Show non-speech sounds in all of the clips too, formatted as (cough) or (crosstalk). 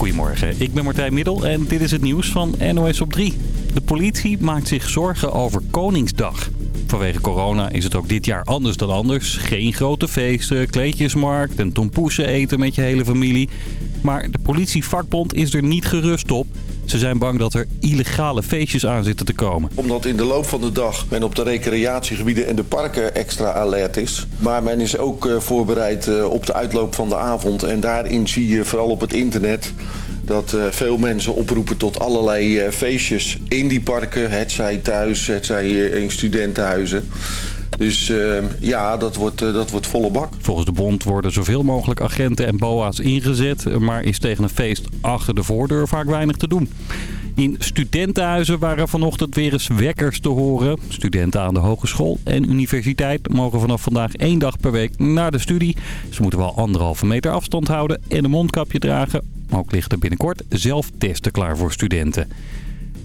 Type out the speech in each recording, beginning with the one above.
Goedemorgen, ik ben Martijn Middel en dit is het nieuws van NOS op 3. De politie maakt zich zorgen over Koningsdag. Vanwege corona is het ook dit jaar anders dan anders. Geen grote feesten, kleedjesmarkt en tompoesen eten met je hele familie. Maar de politievakbond is er niet gerust op. Ze zijn bang dat er illegale feestjes aan zitten te komen. Omdat in de loop van de dag men op de recreatiegebieden en de parken extra alert is. Maar men is ook eh, voorbereid eh, op de uitloop van de avond. En daarin zie je vooral op het internet dat uh, veel mensen oproepen tot allerlei feestjes in die parken. Het zij thuis, het zij in studentenhuizen. Dus uh, ja, dat wordt, dat wordt volle bak. Volgens de bond worden zoveel mogelijk agenten en boa's ingezet. Maar is tegen een feest achter de voordeur vaak weinig te doen. In studentenhuizen waren vanochtend weer eens wekkers te horen. Studenten aan de hogeschool en universiteit mogen vanaf vandaag één dag per week naar de studie. Ze moeten wel anderhalve meter afstand houden en een mondkapje dragen. Ook ligt er binnenkort zelf testen klaar voor studenten.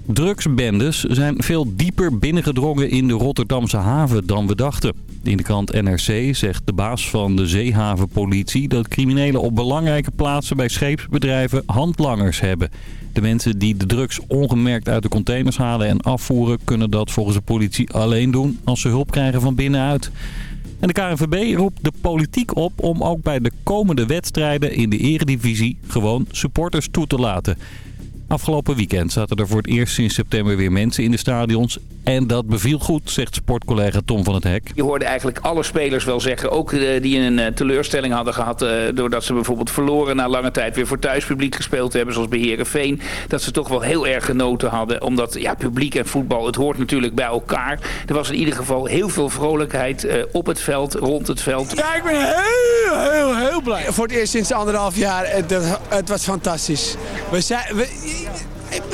Drugsbendes zijn veel dieper binnengedrongen in de Rotterdamse haven dan we dachten. In de krant NRC zegt de baas van de zeehavenpolitie dat criminelen op belangrijke plaatsen bij scheepsbedrijven handlangers hebben. De mensen die de drugs ongemerkt uit de containers halen en afvoeren kunnen dat volgens de politie alleen doen als ze hulp krijgen van binnenuit. En de KNVB roept de politiek op om ook bij de komende wedstrijden in de eredivisie gewoon supporters toe te laten. Afgelopen weekend zaten er voor het eerst sinds september weer mensen in de stadions. En dat beviel goed, zegt sportcollega Tom van het Hek. Je hoorde eigenlijk alle spelers wel zeggen, ook uh, die een uh, teleurstelling hadden gehad... Uh, doordat ze bijvoorbeeld verloren na lange tijd weer voor thuispubliek gespeeld hebben... zoals bij Heerenveen, dat ze toch wel heel erg genoten hadden. Omdat ja, publiek en voetbal, het hoort natuurlijk bij elkaar. Er was in ieder geval heel veel vrolijkheid op het veld, rond het veld. Ja, ik ben heel, heel, heel blij. Voor het eerst sinds anderhalf jaar, het, het was fantastisch. We zijn... We,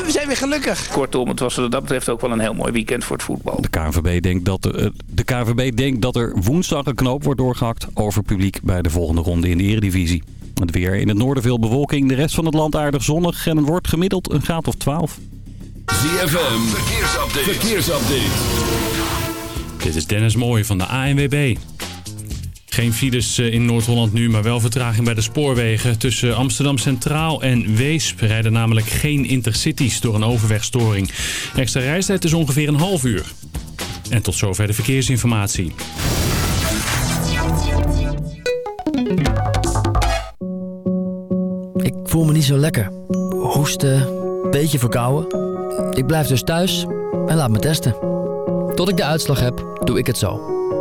we zijn weer gelukkig. Kortom, het was wat dat betreft ook wel een heel mooi weekend voor het voetbal. De KNVB denkt dat, de, de KNVB denkt dat er woensdag een knoop wordt doorgehakt over publiek bij de volgende ronde in de Eredivisie. Het weer in het noorden veel bewolking, de rest van het land aardig zonnig en het wordt gemiddeld een graad of 12. ZFM, verkeersupdate. verkeersupdate. Dit is Dennis Mooij van de ANWB. Geen files eh, in Noord-Holland nu, maar wel vertraging bij de spoorwegen. Tussen Amsterdam Centraal en Weesp rijden namelijk geen intercities door een overwegstoring. Extra reistijd is ongeveer een half uur. En tot zover de verkeersinformatie. Ik voel me niet zo lekker. Hoesten, beetje verkouden. Ik blijf dus thuis en laat me testen. Tot ik de uitslag heb, doe ik het zo.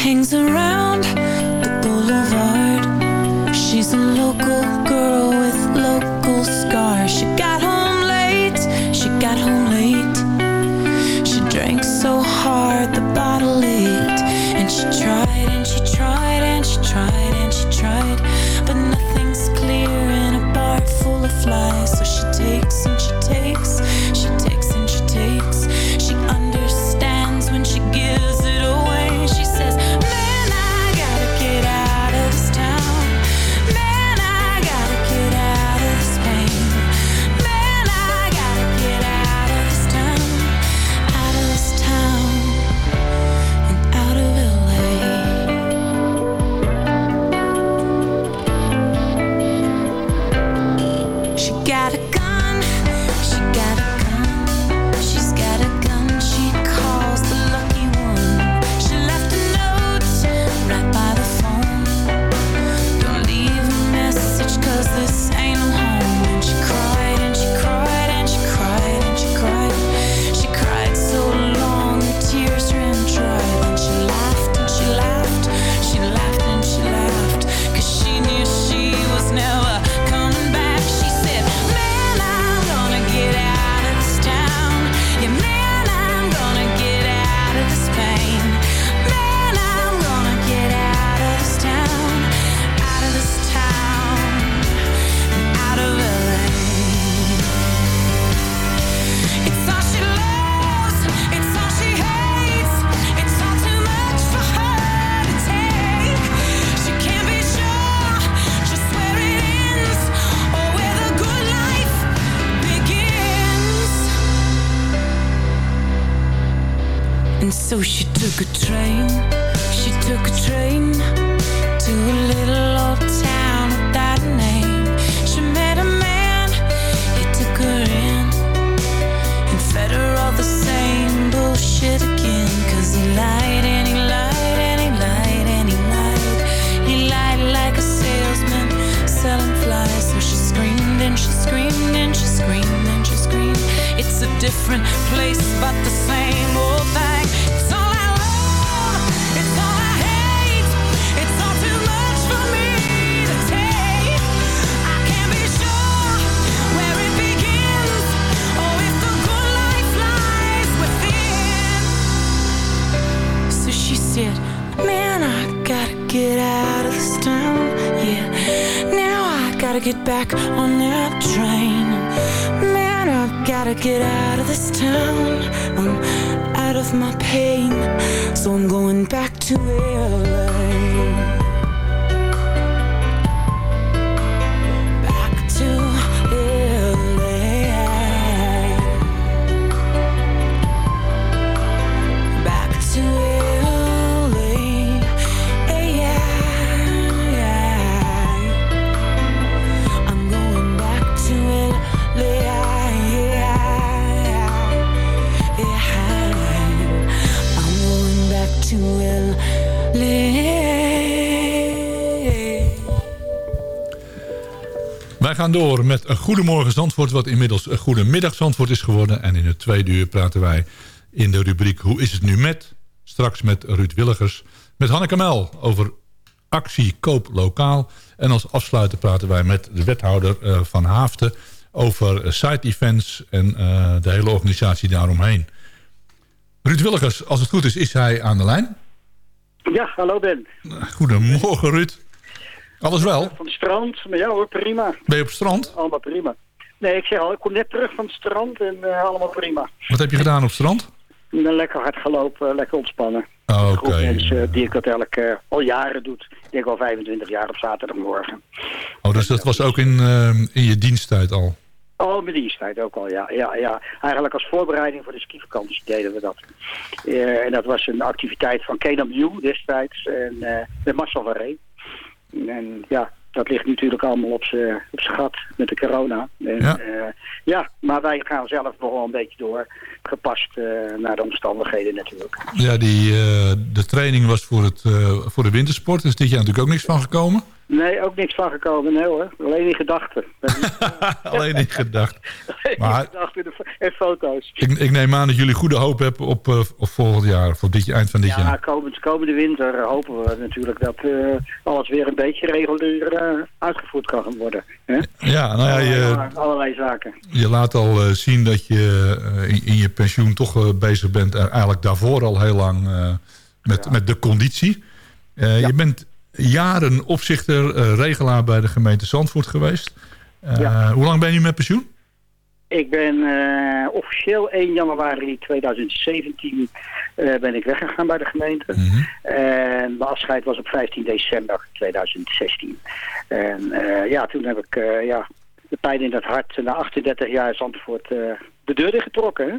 Hangs around the boulevard. She's a local girl with local scars. She got home late, she got home late. She drank so hard the bottle leaked. And she tried and she tried and she tried and she tried. But nothing's clear in a bar full of flies. So she gaan door met een Goedemorgen Zandvoort... wat inmiddels een Goedemiddag Zandvoort is geworden. En in het tweede uur praten wij in de rubriek Hoe is het nu met? Straks met Ruud Willigers. Met Hanneke Mel over actie Koop Lokaal. En als afsluiter praten wij met de wethouder eh, van Haafden... over eh, site events en eh, de hele organisatie daaromheen. Ruud Willigers, als het goed is, is hij aan de lijn. Ja, hallo Ben. Goedemorgen Ruud. Alles wel? Van het strand. Maar ja hoor, prima. Ben je op het strand? Allemaal prima. Nee, ik zeg al, ik kom net terug van het strand en eh, allemaal prima. Wat heb je gedaan op het strand? Lekker hard gelopen, lekker ontspannen. Oh, Oké. groep mensen die ik dat elk eh, al jaren doe. Ik denk al 25 jaar op zaterdagmorgen. Oh, dus dat was ook in, eh, in je diensttijd al? Oh, mijn diensttijd ook al, ja, ja, ja. Eigenlijk als voorbereiding voor de skivakantie deden we dat. Eh, en dat was een activiteit van KNMU destijds en eh met Marcel van Reen. En ja, dat ligt natuurlijk allemaal op zijn gat met de corona. En, Ja. ja. ja, maar wij gaan zelf nog wel een beetje door. Gepast eh, naar de omstandigheden natuurlijk. Ja, die, eh, de training was voor, het, eh, voor de wintersport. Er is dit jaar natuurlijk ook niks van gekomen. Nee, ook niks van gekomen, nee hoor. Alleen in gedachten. (laughs) Alleen in gedacht. Alleen Maar- gedachten en fo- en foto's. Ik, ik neem aan dat jullie goede hoop hebben op, op volgend jaar. Of op dit, eind van dit Ja, jaar. komend, komende winter hopen we natuurlijk dat alles weer een beetje regulier uitgevoerd kan worden. Hè? Ja, nou ja, je, Allerlei, allerlei zaken. je laat al zien dat je in, in je pensioen toch eh, bezig bent. eh, eigenlijk daarvoor al heel lang eh, met, met de conditie. Je bent jaren opzichter, regelaar bij de gemeente Zandvoort geweest. Ja. Hoe lang ben je met pensioen? Ik ben officieel 1 januari 2017 eh, ben ik weggegaan bij de gemeente. En mijn afscheid was op 15 december 2016. En ja, toen heb ik ja, de pijn in het hart na 38 jaar Zandvoort de deur dichtgetrokken. Hè?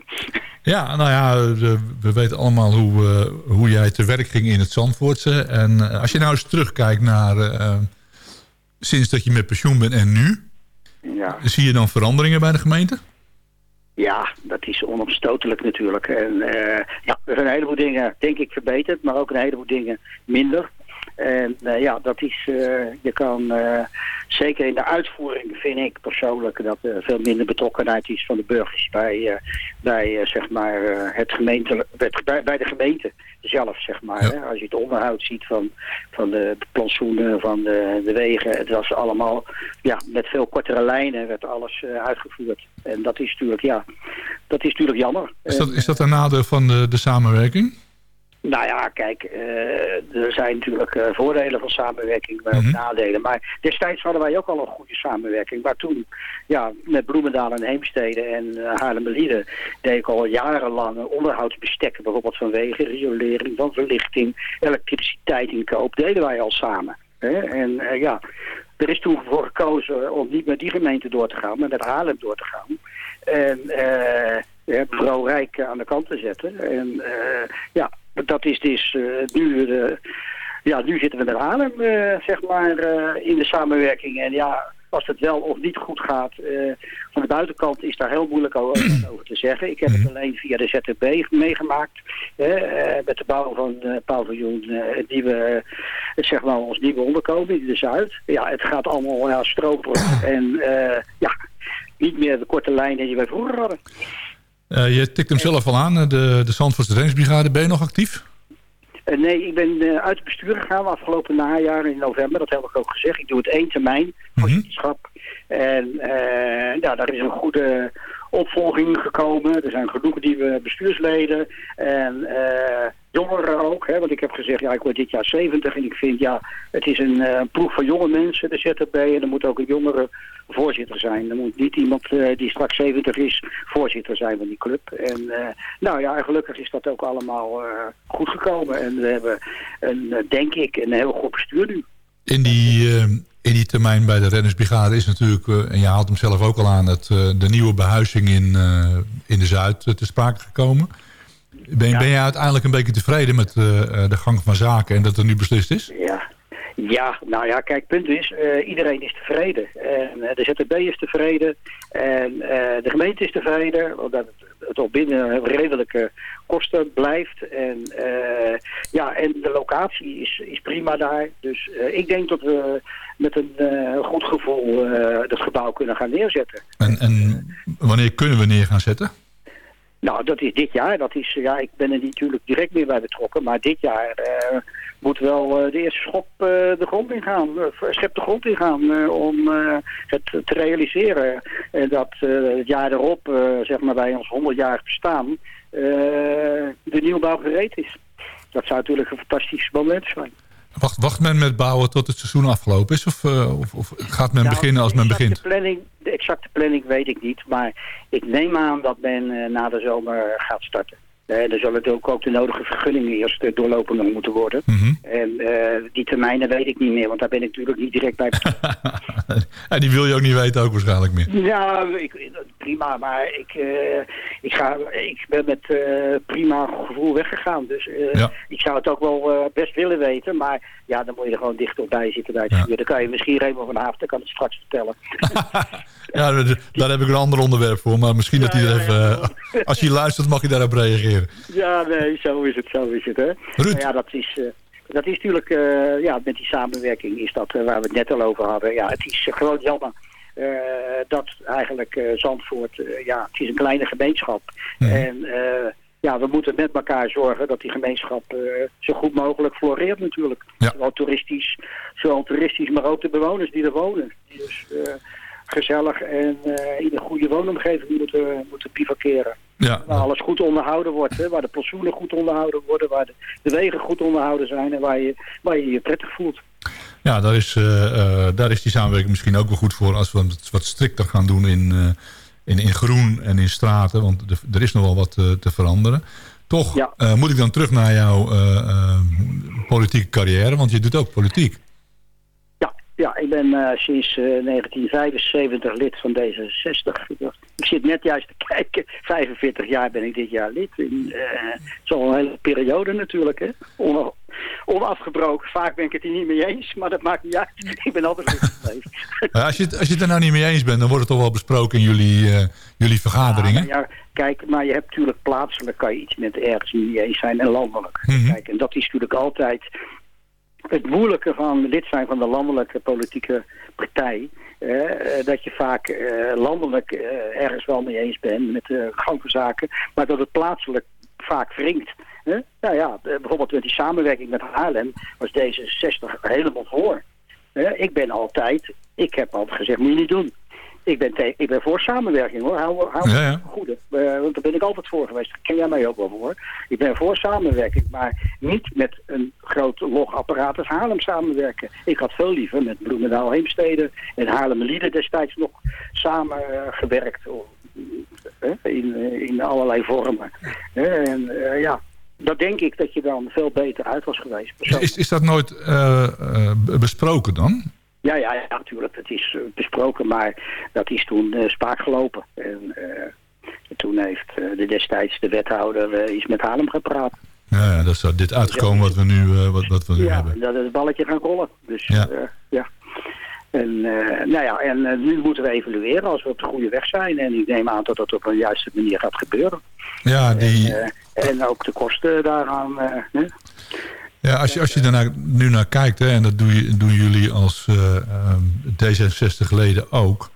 Ja, nou ja, we weten allemaal hoe, eh, hoe jij te werk ging in het Zandvoortse. En eh, als je nou eens terugkijkt naar eh, sinds dat je met pensioen bent en nu. Ja. Zie je dan veranderingen bij de gemeente? Ja, dat is onomstotelijk natuurlijk. En ja, er zijn een heleboel dingen, denk ik, verbeterd, maar ook een heleboel dingen minder. En eh, ja, dat is, eh, je kan, eh, zeker in de uitvoering vind ik persoonlijk dat er veel minder betrokkenheid is van de burgers bij, bij zeg maar, het gemeente, bij, bij de gemeente zelf, zeg maar. Hè? Als je het onderhoud ziet van, van de plantsoenen, van de, de wegen, het was allemaal, ja, met veel kortere lijnen werd alles uitgevoerd. En dat is natuurlijk, ja, dat is natuurlijk jammer. Is dat, is dat een nadeel van de, de samenwerking? Nou ja, kijk, eh, er zijn natuurlijk eh, voordelen van samenwerking, maar ook Mhm. nadelen. Maar destijds hadden wij ook al een goede samenwerking. Maar toen, ja, met Bloemendaal en Heemstede en uh, Haarlemmerlieden deed ik al jarenlang onderhoudsbestekken, bijvoorbeeld van wegen, riolering, van verlichting, elektriciteit inkoop, deden wij al samen. Hè? En eh, ja, er is toen voor gekozen om niet met die gemeente door te gaan, maar met Haarlem door te gaan. En eh het bureau Rijk aan de kant te zetten. En eh, ja, dat is dus eh, nu... eh, ja, nu zitten we met Haarlem, eh, zeg maar, in de samenwerking. En ja, als het wel of niet goed gaat, van de buitenkant is daar heel moeilijk (clears throat) over, te zeggen. Ik heb het alleen via de ZTB meegemaakt. met de bouw van eh paviljoen, nieuwe, eh, zeg maar, ons nieuwe onderkomen in de Zuid. Ja, het gaat allemaal ja, stroperig. (clears throat) en ja, niet meer de korte lijnen die wij vroeger hadden. Eh, je tikt hem zelf al aan, de, de Zandvoortse Reddingsbrigade. Ben je nog actief? Eh, nee, ik ben eh, uit het bestuur gegaan afgelopen najaar in november. Dat heb ik ook gezegd. Ik doe het één termijn, voorzitterschap. En eh, ja, daar is een goede opvolging gekomen. Er zijn genoeg nieuwe bestuursleden. En jongeren ook. Hè, want ik heb gezegd, ja, ik word dit jaar 70. En ik vind, ja, het is een ploeg van jonge mensen, de ZTB. En er moet ook een jongere voorzitter zijn. Er moet niet iemand eh, die straks 70 is voorzitter zijn van die club. En eh, nou ja, gelukkig is dat ook allemaal eh, goed gekomen. En we hebben, een, denk ik, een heel goed bestuur nu. In die, in die termijn bij de Reddingsbrigade is natuurlijk, en je haalt hem zelf ook al aan, het, de nieuwe behuizing in, in de Zuid te sprake gekomen. Ben, ben je uiteindelijk een beetje tevreden met de gang van zaken en dat er nu beslist is? Ja. Ja, nou ja, kijk, punt is, eh, iedereen is tevreden. En eh, de ZTB is tevreden en eh, de gemeente is tevreden, omdat het, het al binnen redelijke kosten blijft. En ja, en de locatie is, is prima daar. Dus ik denk dat we met een goed gevoel het gebouw kunnen gaan neerzetten. En, en wanneer kunnen we neer gaan zetten? Nou, dat is dit jaar. Dat is, ja, ik ben er natuurlijk direct meer bij betrokken. Maar dit jaar eh, moet wel eh, de eerste schop eh, de grond ingaan. Uh, schep de grond ingaan eh, om het te realiseren. En dat het jaar erop, zeg maar bij ons 100-jarig bestaan, eh, de nieuwbouw gereed is. Dat zou natuurlijk een fantastisch moment zijn. Wacht, wacht men met bouwen tot het seizoen afgelopen is? Of, eh, of, of gaat men Nou, beginnen als men begint? Planning, de exacte planning weet ik niet, maar ik neem aan dat men eh, na de zomer gaat starten. Eh, er zullen ook, ook de nodige vergunningen eerst uh, doorlopen nog moeten worden. Mhm. En uh, die termijnen weet ik niet meer, want daar ben ik natuurlijk niet direct bij (laughs) en die wil je ook niet weten ook waarschijnlijk meer. Ja, ik, prima, maar ik, ik, ga, ik ben met prima gevoel weggegaan. Dus ja. ik zou het ook wel best willen weten, maar ja, dan moet je er gewoon dicht bij zitten bij het ja. vuur. Dan kan je misschien Raymond van Haafden kan het straks vertellen. (laughs) ja, daar heb ik een ander onderwerp voor, maar misschien ja, dat hij er even, als je luistert mag je daarop reageren. Ja, nee, zo is het, zo is het. Hè. Ruud. Ja, dat is, uh, dat is natuurlijk, uh, ja, met die samenwerking is dat uh, waar we het net al over hadden. Ja, het is gewoon jammer dat eigenlijk Zandvoort, ja, het is een kleine gemeenschap. Mm. En ja, we moeten met elkaar zorgen dat die gemeenschap zo goed mogelijk floreert natuurlijk. Ja. Zowel toeristisch, zowel toeristisch, maar ook de bewoners die er wonen. Dus gezellig en in een goede woonomgeving moeten, moeten bivakeren. Ja. Waar alles goed onderhouden wordt, hè? waar de plantsoenen goed onderhouden worden, waar de, de, wegen goed onderhouden zijn en waar je waar je, je prettig voelt. Ja, daar is, uh, uh, daar is die samenwerking misschien ook wel goed voor als we het wat strikter gaan doen in, uh, in, in groen en in straten, want de, er is nog wel wat te veranderen. Toch ja. moet ik dan terug naar jouw politieke carrière, want je doet ook politiek. Ja, ik ben uh, sinds uh, 1975 lid van D66. Ik zit net juist te kijken. (laughs) 45 jaar ben ik dit jaar lid. In, uh, het is al een hele periode natuurlijk. Hè? On onafgebroken. Vaak ben ik het hier niet mee eens, maar dat maakt niet uit. (laughs) Ik ben altijd gebleven. (laughs) Ja, als, je het, als je het er nou niet mee eens bent, dan wordt het toch wel besproken in jullie, eh, jullie vergaderingen? Ja, kijk, maar je hebt natuurlijk plaatselijk kan je iets met ergens niet eens zijn en landelijk. Mhm. Kijk, en dat is natuurlijk altijd het moeilijke van lid zijn van de landelijke politieke partij. eh, dat je vaak eh, landelijk eh, ergens wel mee eens bent met van zaken, maar dat het plaatselijk vaak wringt. hè. Nou ja, eh, bijvoorbeeld met die samenwerking met Haarlem was D66 helemaal voor. Ik ben altijd, ik heb altijd gezegd, moet je niet doen. Ik ben, te- ik ben voor samenwerking hoor. Hou, hou Ja, ja. goede. Eh, want daar ben ik altijd voor geweest. Daar ken jij mij ook wel voor. Ik ben voor samenwerking, maar niet met een groot logapparaat als Haarlem samenwerken. Ik had veel liever met Bloemendaal Heemstede en Haarlem Lieden destijds nog samengewerkt. in, eh, in allerlei vormen. En ja, dat denk ik dat je dan veel beter uit was geweest. Is, is, is dat nooit besproken dan? Ja, ja, ja, natuurlijk. Het is eh, besproken, maar dat is toen eh, spaak gelopen. En eh, toen heeft de destijds de wethouder iets met Haarlem gepraat. Ja, ja, dat is dit uitgekomen wat we nu, wat, wat we nu Ja, hebben. dat is het balletje gaan rollen. Dus Ja. ja. En, nou ja, en nu moeten we evalueren als we op de goede weg zijn. En ik neem aan dat dat op een juiste manier gaat gebeuren. Ja, die, En, en ook de kosten daaraan. hè? Ja als je, als je daarna nu naar kijkt, hè, en dat doe je, doen jullie als eh, ehm, D66-leden ook...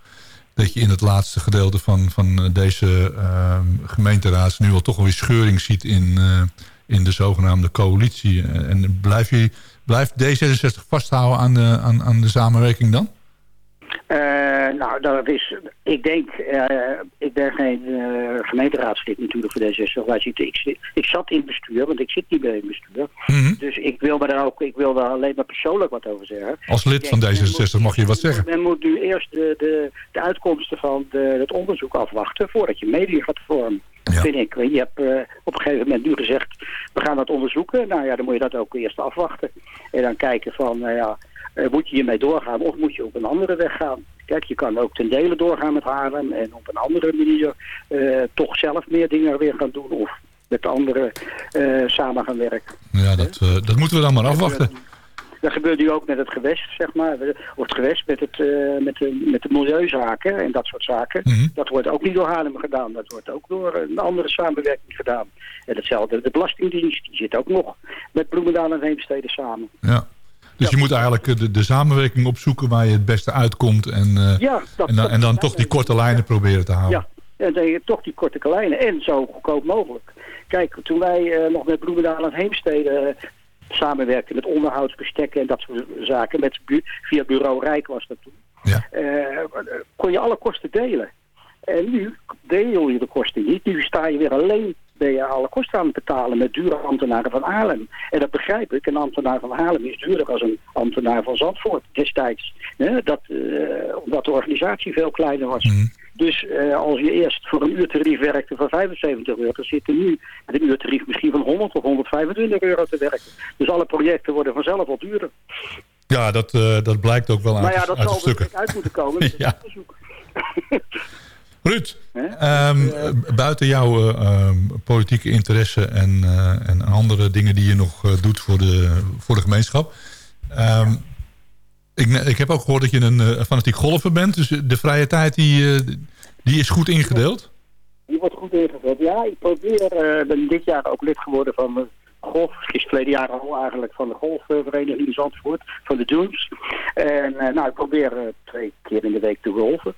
dat je in het laatste gedeelte van, van eh, deze ehm, gemeenteraad... nu al toch alweer scheuring ziet in, eh, in de zogenaamde coalitie. En blijf je, blijft D66 vasthouden aan de, aan, aan de samenwerking dan? Eh, nou, dat is, ik denk, eh, ik ben geen eh, gemeenteraadslid natuurlijk voor D66. Wij zitten, ik, zat in het bestuur, want ik zit niet bij het bestuur. Dus ik wil me daar ook, ik wil daar alleen maar persoonlijk wat over zeggen. Als lid van D66 mag je wat zeggen. Men moet nu eerst de, de, de uitkomsten van de, het onderzoek afwachten voordat je media gaat vormen. Vind ik. Je hebt op een gegeven moment nu gezegd, we gaan dat onderzoeken. Nou ja, dan moet je dat ook eerst afwachten. En dan kijken van, nou ja, eh, moet je hiermee doorgaan of moet je op een andere weg gaan? Kijk, je kan ook ten dele doorgaan met Haarlem en op een andere manier eh, toch zelf meer dingen weer gaan doen of met anderen eh, samen gaan werken. Ja, dat, dat moeten we dan maar afwachten. Dat gebeurt nu ook met het gewest, zeg maar. Of het gewest met, het, met, de, met de milieuzaken en dat soort zaken. Mhm. Dat wordt ook niet door Haarlem gedaan. Dat wordt ook door een andere samenwerking gedaan. En hetzelfde, de Belastingdienst, die zit ook nog met Bloemendaal en Heemstede samen. Ja. Dus je moet eigenlijk eh, de, de samenwerking opzoeken waar je het beste uitkomt. En, eh, Ja, dat- en, dan, en dan toch die korte lijnen proberen te houden. Ja, en dan toch die korte lijnen en zo goedkoop mogelijk. Kijk, toen wij eh, nog met Bloemendaal en Heemstede samenwerkten met onderhoudsbestekken en dat soort zaken, met bu via bureau Rijk was dat toen, eh, kon je alle kosten delen. En nu deel je de kosten niet. Nu sta je weer alleen ben je alle kosten aan het betalen met dure ambtenaren van Haarlem. En dat begrijp ik. Een ambtenaar van Haarlem is duurder als een ambtenaar van Zandvoort destijds. Hè, dat, eh, omdat de organisatie veel kleiner was. Dus eh, als je eerst voor een uurtarief werkte van 75 euro, dan zit er nu met een uurtarief misschien van 100 of 125 euro te werken. Dus alle projecten worden vanzelf al duurder. Ja, dat, eh, dat blijkt ook wel uit, maar ja, dat uit zal er stukken. natuurlijk uit moeten komen (laughs) met het Ja. onderzoek. Ehm, eh, buiten jouw eh, ehm, politieke interesse en, eh, en andere dingen die je nog eh, doet voor de, voor de gemeenschap. ehm, ik, ik heb ook gehoord dat je een eh, fanatiek golfer bent. Dus de vrije tijd die, die is goed ingedeeld. Die wordt goed ingevuld. Ja, ik probeer, ben dit jaar ook lid geworden van de golf. Ik is het verleden jaar al eigenlijk van de golfvereniging in Zandvoort, van de Dunes. En nou, ik probeer twee keer in de week te golfen.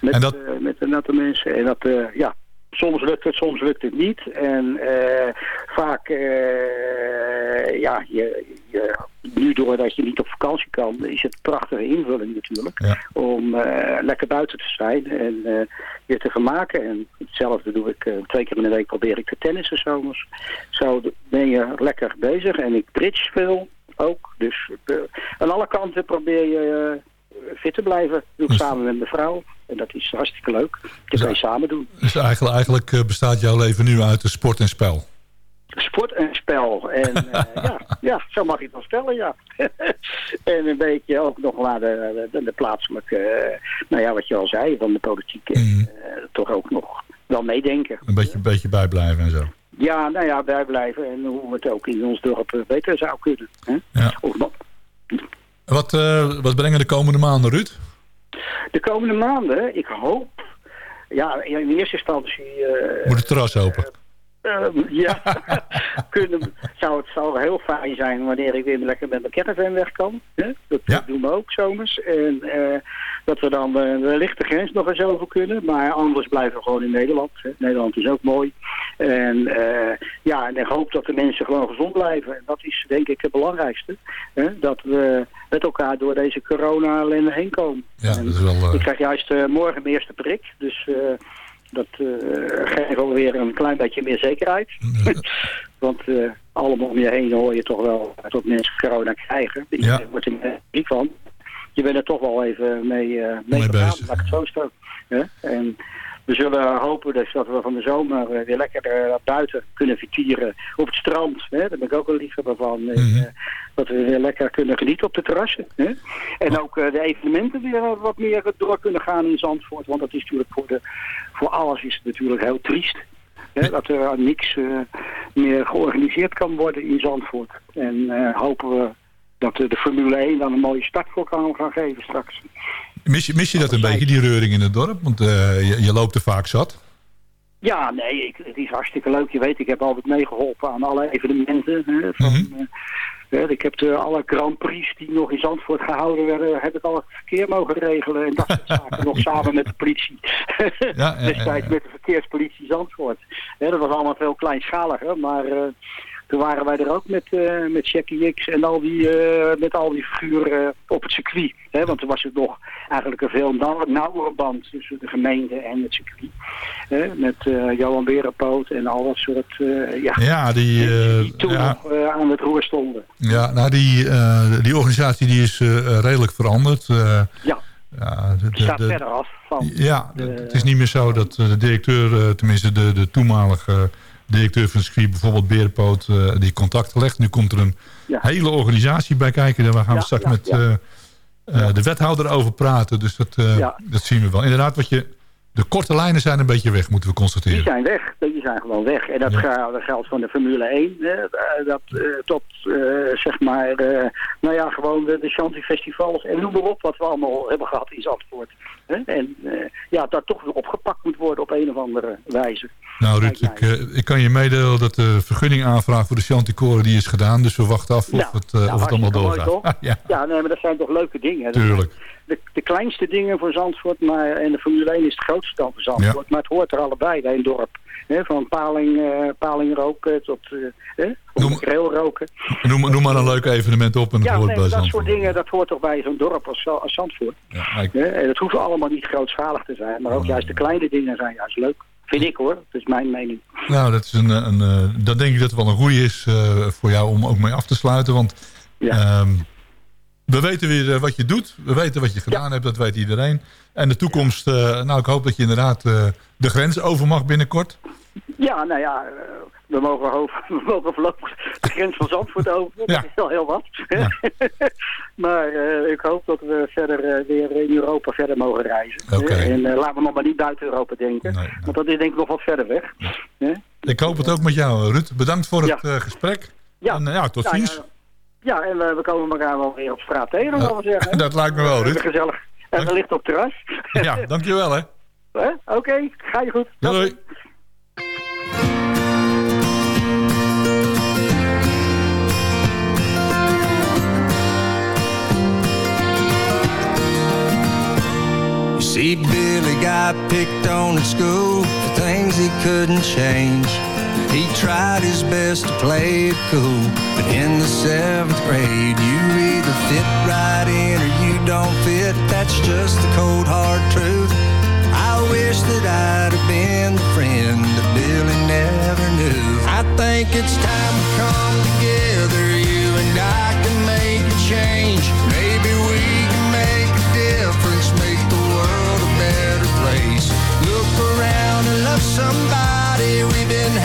Met, En dat- eh, met een aantal mensen. En dat, eh, ja, soms lukt het, soms lukt het niet. En eh, vaak, eh, ja, je, je, nu doordat je niet op vakantie kan, is het een prachtige invulling natuurlijk. Om lekker buiten te zijn en weer te vermaken. En hetzelfde doe ik twee keer in de week probeer ik te tennissen zomers. Zo ben je lekker bezig. En ik bridge veel ook. Dus aan alle kanten probeer je fit te blijven. Doe ik samen met mijn vrouw. En dat is hartstikke leuk. Dat kan je samen doen. Dus eigenlijk, eigenlijk eh, bestaat jouw leven nu uit de sport en spel. Sport en spel. En (laughs) eh, ja, ja, zo mag je het wel stellen, ja. (laughs) en een beetje ook nog naar de, de, de plaatselijke, eh, nou ja, wat je al zei, van de politiek. eh, toch ook nog wel meedenken. Een beetje, een beetje bijblijven en zo. Ja, nou ja, wij blijven en hoe we het ook in ons dorp beter zou kunnen. Hè? Ja. Of. Wat, eh, wat brengen de komende maanden, Ruud? De komende maanden, ik hoop... Ja, in eerste instantie... eh, Moet het terras open? eh, ja, (laughs) kunnen, zou het zou heel fijn zijn wanneer ik weer lekker met mijn caravan weg kan. Hè? Dat doen we ook zomers. En eh, dat we dan eh, wellicht de grens nog eens over kunnen. Maar anders blijven we gewoon in Nederland. Hè. Nederland is ook mooi. En eh, ja, en ik hoop dat de mensen gewoon gezond blijven. En dat is denk ik het belangrijkste. Hè? Dat we met elkaar door deze corona-ellende heen komen. Ja, dat is wel... eh, Ik krijg juist morgen mijn eerste prik. Dus dat geeft alweer een klein beetje meer zekerheid. (laughs) Want allemaal om je heen hoor je toch wel dat mensen corona krijgen. Ja. Je wordt er niet van. Je bent er toch wel even mee, eh mee, Mee begaan, bezig. laat ik het zo stellen. En we zullen hopen dus dat we van de zomer eh, weer lekker eh, buiten kunnen vertieren. Op het strand, hè. daar ben ik ook een liefhebber van. Mhm. dat we weer lekker kunnen genieten op de terrassen. Hè? En ook de evenementen weer wat meer door kunnen gaan in Zandvoort. Want dat is natuurlijk voor, de, voor alles is het natuurlijk heel triest. Hè? Dat er niks meer georganiseerd kan worden in Zandvoort. En hopen we dat de, Formule 1 dan een mooie start voor kan gaan geven straks. mis, je, mis je dat een beetje, die reuring in het dorp? Want eh, je, je loopt er vaak zat. Ja, nee, ik, het is hartstikke leuk. Je weet, ik heb altijd meegeholpen aan alle evenementen. Hè, van, eh, eh, ik heb de, alle Grand Prix die nog in Zandvoort gehouden werden, heb ik al het verkeer mogen regelen. En dat soort zaken (laughs) nog samen met de politie. ja, ja, (laughs) Destijds met de verkeerspolitie Zandvoort. Hè, dat was allemaal veel kleinschaliger, maar... eh, toen waren wij er ook met, eh met Jackie X en al die, eh, met al die figuren op het circuit. Hè? Want toen was het nog eigenlijk een veel nauw- nauwere band tussen de gemeente en het circuit. Hè? Met eh, Johan Berenpoot en al dat soort... ja, Ja, die, eh, toen ja, nog aan het roer stonden. ja, nou die, die organisatie die is redelijk veranderd. Ja. ja, de- de- Staat de- verder af van... Ja, het is niet meer zo dat de directeur, tenminste de, de toenmalige directeur van circuit, bijvoorbeeld Berenpoot, eh, die contacten legt. Nu komt er een hele organisatie bij kijken. Daar gaan we straks met eh, eh, de wethouder over praten. Dus dat, dat zien we wel. Inderdaad, wat je, de korte lijnen zijn een beetje weg, moeten we Die constateren. zijn weg, die zijn gewoon weg. En dat, geldt van de Formule 1 hè, eh, dat, eh, tot eh, zeg maar, nou ja, gewoon de, de Shanty festivals en noem maar op wat we allemaal hebben gehad in Zandvoort. Hè? En ja, dat toch weer opgepakt moet worden op een of andere wijze. Nou Ruud, ik, ik kan je meedelen dat de vergunningaanvraag voor de Chanticoren die is gedaan. Dus we wachten af of, Ja, het, of het allemaal doorgaat. (laughs) ja, Ja, nee, maar dat zijn toch leuke dingen. Tuurlijk. De, de kleinste dingen voor Zandvoort, maar en de Formule 1 is het grootste dan voor Zandvoort. Maar het hoort er allebei bij een dorp. Van paling, eh paling roken tot uh, roken. Noem, noem maar een leuk evenement op en het Ja, hoort nee, bij maar dat Zandvoort. soort dingen, dat hoort toch bij zo'n dorp als, als Zandvoort. Ja, ik-? En het hoeft allemaal niet grootschalig te zijn, maar ook juist de kleine dingen zijn juist leuk. Vind ik hoor, dat is mijn mening. Nou, dat is een, eh, een, eh, dat denk ik dat het wel een goede is eh, voor jou om ook mee af te sluiten. Want ehm, we weten weer eh, wat je doet. We weten wat je gedaan hebt, dat weet iedereen. En de toekomst, eh, nou ik hoop dat je inderdaad eh, de grens over mag binnenkort. Ja, nou ja, we mogen, (laughs) we mogen voorlopig de grens van Zandvoort over. Dat Ja. is wel heel wat. (laughs) maar ik hoop dat we verder weer in Europa verder mogen reizen. Oké. En laten we nog maar niet buiten Europa denken. Want dat is denk ik nog wat verder weg. Ik hoop het ook met jou, Ruud. Bedankt voor het gesprek. Ja. En ja, tot Nou, ziens. Ja, en we, we komen elkaar wel weer op straat tegen, zal ik maar zeggen. (laughs) dat lijkt me wel, Ruud. Gezellig. En wellicht op terras. (laughs) Ja, dankjewel hè. (laughs) Hè? Oké, ga je goed. Doei. doei. You see, Billy got picked on in school for things he couldn't change. He tried his best to play it cool, but in the seventh grade, you either fit right in or you don't fit. That's just the cold hard truth. I wish that I'd have been the friend that Billy never knew. I think it's time we come together, you and I can make a change. Maybe we can make a difference, make the world a better place. Look around and love somebody. We've been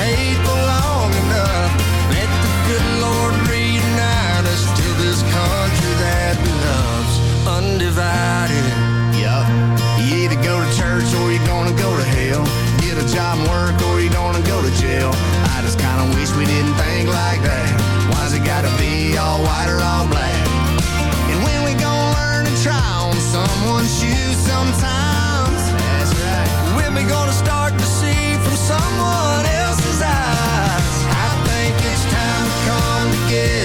sometimes? That's right. When we gonna start to see from someone else's eyes? I think it's time to come together.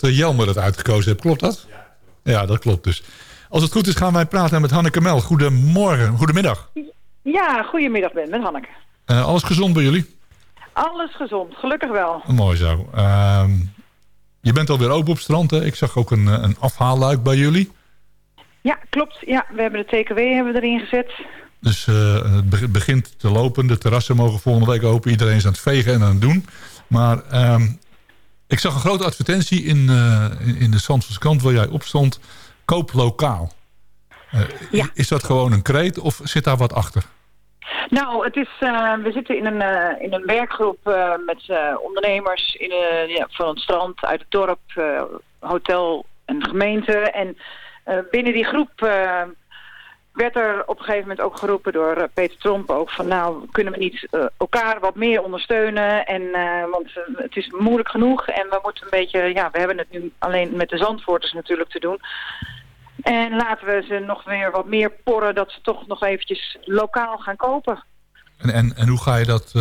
Jelmer het uitgekozen heeft. Klopt dat? Ja. dat klopt dus. Als het goed is gaan wij praten met Hanneke Mel. Goedemorgen, goedemiddag. Ja, goedemiddag Ben, met Hanneke. Eh, alles gezond bij jullie? Alles gezond, gelukkig wel. Mooi zo. Ehm, je bent alweer open op strand. Hè? Ik zag ook een, eh, een afhaalluik bij jullie. Ja, klopt. Ja, we hebben de TKW hebben we erin gezet. Dus eh, het be- begint te lopen. De terrassen mogen volgende week open. Iedereen is aan het vegen en aan het doen. Maar ehm, ik zag een grote advertentie in, eh, in, de Zandvoortse krant waar jij op stond. Koop lokaal. Eh, Is dat gewoon een kreet of zit daar wat achter? Nou, het is, eh, we zitten in een, in een werkgroep met ondernemers in, ja, van het strand, uit het dorp, hotel en gemeente. En binnen die groep werd er op een gegeven moment ook geroepen door eh, Peter Tromp ook van nou kunnen we niet eh, elkaar wat meer ondersteunen en eh, want het is moeilijk genoeg en we moeten een beetje ja we hebben het nu alleen met de Zandvoorters natuurlijk te doen en laten we ze nog weer wat meer porren dat ze toch nog eventjes lokaal gaan kopen. En, en, en hoe ga je dat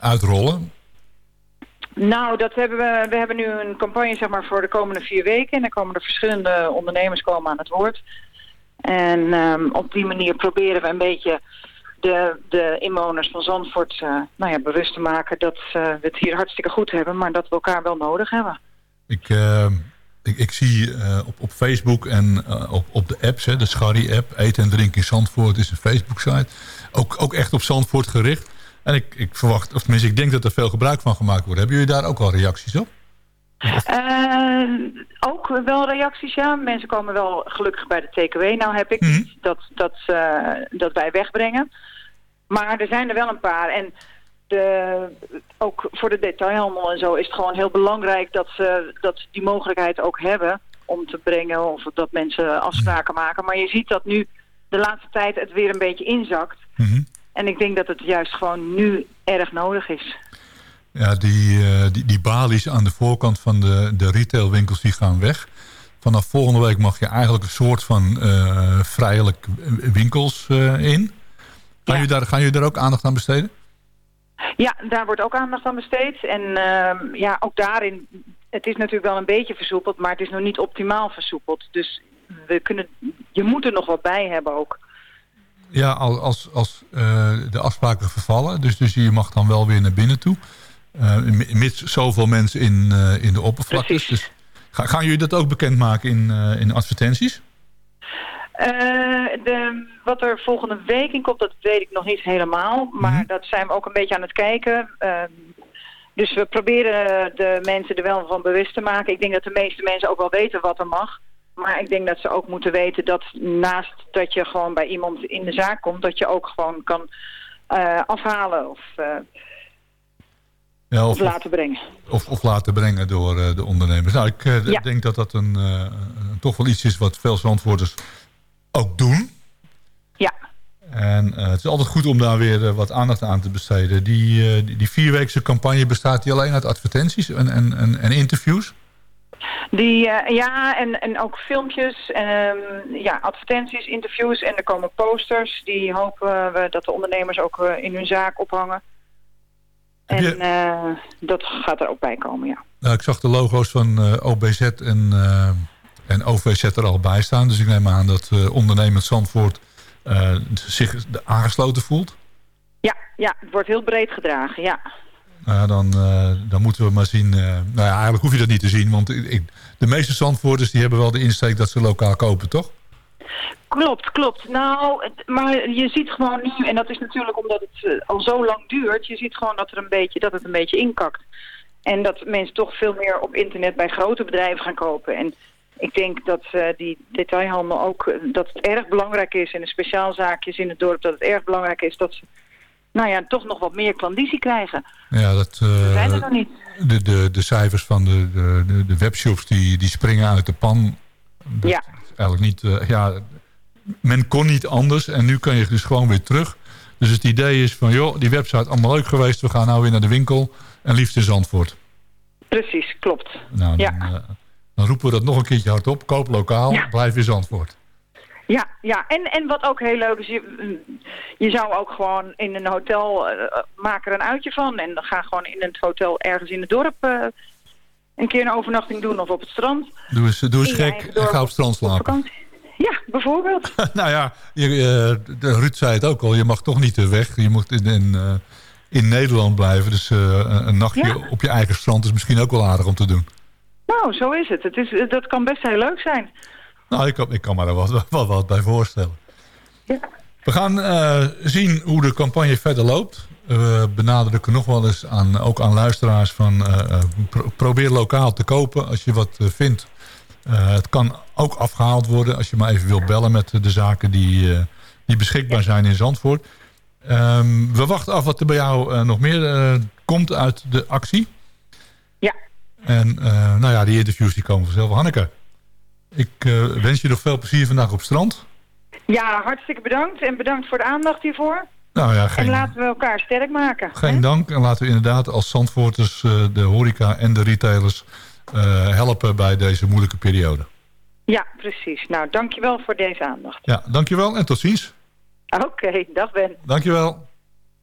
uitrollen? Nou, dat hebben we, we hebben nu een campagne zeg maar, voor de komende vier weken. En dan komen er verschillende ondernemers komen aan het woord. En ehm, op die manier proberen we een beetje de, de inwoners van Zandvoort eh, nou ja, bewust te maken dat eh, we het hier hartstikke goed hebben, maar dat we elkaar wel nodig hebben. Ik, eh, ik, zie op, op Facebook en op, op de apps, hè, de Scharry-app... Eten en Drinken in Zandvoort is een Facebook-site. Ook, ook echt op Zandvoort gericht. En ik, ik verwacht, of tenminste ik denk dat er veel gebruik van gemaakt wordt. Hebben jullie daar ook al reacties op? Eh, ook wel reacties, ja. Mensen komen wel gelukkig bij de TKW. Nou heb ik niet dat, dat, eh, dat wij wegbrengen. Maar er zijn er wel een paar. En de, ook voor de detailhandel en zo is het gewoon heel belangrijk dat ze, dat ze die mogelijkheid ook hebben om te brengen of dat mensen afspraken maken. Maar je ziet dat nu de laatste tijd het weer een beetje inzakt. En ik denk dat het juist gewoon nu erg nodig is. Ja, die, eh, die, die balies aan de voorkant van de, de retailwinkels die gaan weg. Vanaf volgende week mag je eigenlijk een soort van eh, vrijelijk winkels eh, in. Gaan, jullie daar, gaan jullie daar ook aandacht aan besteden? Ja, daar wordt ook aandacht aan besteed. En ehm, ja, ook daarin, het is natuurlijk wel een beetje versoepeld, maar het is nog niet optimaal versoepeld. Dus we kunnen, je moet er nog wat bij hebben ook. Ja, al- als, als eh, de afspraken vervallen. Dus, dus je mag dan wel weer naar binnen toe. Eh, mi- mits zoveel mensen in, eh, in de oppervlaktes. Dus, ga- gaan jullie dat ook bekendmaken in, eh, in advertenties? De, wat er volgende week in komt, dat weet ik nog niet helemaal. Maar dat zijn we ook een beetje aan het kijken. Ehm, dus we proberen de mensen er wel van bewust te maken. Ik denk dat de meeste mensen ook wel weten wat er mag. Maar ik denk dat ze ook moeten weten dat naast dat je gewoon bij iemand in de zaak komt... dat je ook gewoon kan afhalen of... Ja, of, laten brengen. Of, of laten brengen door eh, de ondernemers. Nou, ik eh, Ja. denk dat dat een, eh, een- toch wel iets is wat veel Zandvoorters ook doen. Ja. En het is altijd goed om daar weer wat aandacht aan te besteden. Die, die, die vierweekse campagne bestaat die alleen uit advertenties en, en, en, en interviews? Die, ja, en, en ook filmpjes, ehm, ja, advertenties, interviews en er komen posters. Die hopen we dat de ondernemers ook in hun zaak ophangen. En je- eh, dat gaat er ook bij komen, ja. Nou, ik zag de logo's van eh, OBZ en, eh, en OVZ er al bij staan. Dus ik neem aan dat ondernemend Zandvoort zich aangesloten voelt. Ja, ja, het wordt heel breed gedragen, ja. Nou dan, dan moeten we maar zien. nou ja, eigenlijk hoef je dat niet te zien. Want ik, de meeste Zandvoorters die hebben wel de insteek dat ze lokaal kopen, toch? Klopt, klopt. Nou, maar je ziet gewoon nu, en dat is natuurlijk omdat het eh, al zo lang duurt, je ziet gewoon dat, er een beetje, dat het een beetje inkakt. En dat mensen toch veel meer op internet bij grote bedrijven gaan kopen. En ik denk dat eh, die detailhandel ook, eh, dat het erg belangrijk is, en de speciaalzaakjes in het dorp, dat het erg belangrijk is dat ze, nou ja, toch nog wat meer klandizie krijgen. Ja, dat, zijn er nog niet. De, de, de cijfers van de, de, de, de webshops die, die springen uit de pan. Dat Ja. Is eigenlijk niet... eh, ja, men kon niet anders en nu kan je dus gewoon weer terug. Dus het idee is van, joh, die website allemaal leuk geweest. We gaan nou weer naar de winkel en liefst in Zandvoort. Precies, klopt. Nou, Ja. dan, eh, dan roepen we dat nog een keertje hardop. Koop lokaal, blijf in Zandvoort. Ja, ja. En, en wat ook heel leuk is, je, je zou ook gewoon in een hotel, maak er een uitje van. En dan ga gewoon in het hotel ergens in het dorp een keer een overnachting doen of op het strand. Doe eens, doe eens gek en dorp ga op het strand slapen. Ja, bijvoorbeeld. (laughs) nou ja, je, eh, de, Ruud zei het ook al. Je mag toch niet eh, weg. Je moet in, in, eh, in Nederland blijven. Dus eh, een, een nachtje Ja. op je eigen strand is misschien ook wel aardig om te doen. Nou, zo is het. het is, dat kan best heel leuk zijn. Nou, ik kan, ik kan me er wat, wat, wat bij voorstellen. We gaan eh, zien hoe de campagne verder loopt. We benadrukken nog wel eens aan, ook aan luisteraars van eh, eh, pro- probeer lokaal te kopen als je wat eh, vindt. Het kan ook afgehaald worden als je maar even wilt bellen met de zaken die, die beschikbaar zijn in Zandvoort. Ehm, we wachten af wat er bij jou nog meer komt uit de actie. Ja. En nou ja, die interviews die komen vanzelf. Hanneke, ik wens je nog veel plezier vandaag op strand. Ja, hartstikke bedankt. En bedankt voor de aandacht hiervoor. Nou ja, En geen, laten we elkaar sterk maken. geen dank. En laten we inderdaad als Zandvoorters eh, de horeca en de retailers eh, helpen bij deze moeilijke periode. Ja, precies. Nou, dankjewel voor deze aandacht. Ja, dankjewel en tot ziens. Oké, dag Ben. Dankjewel.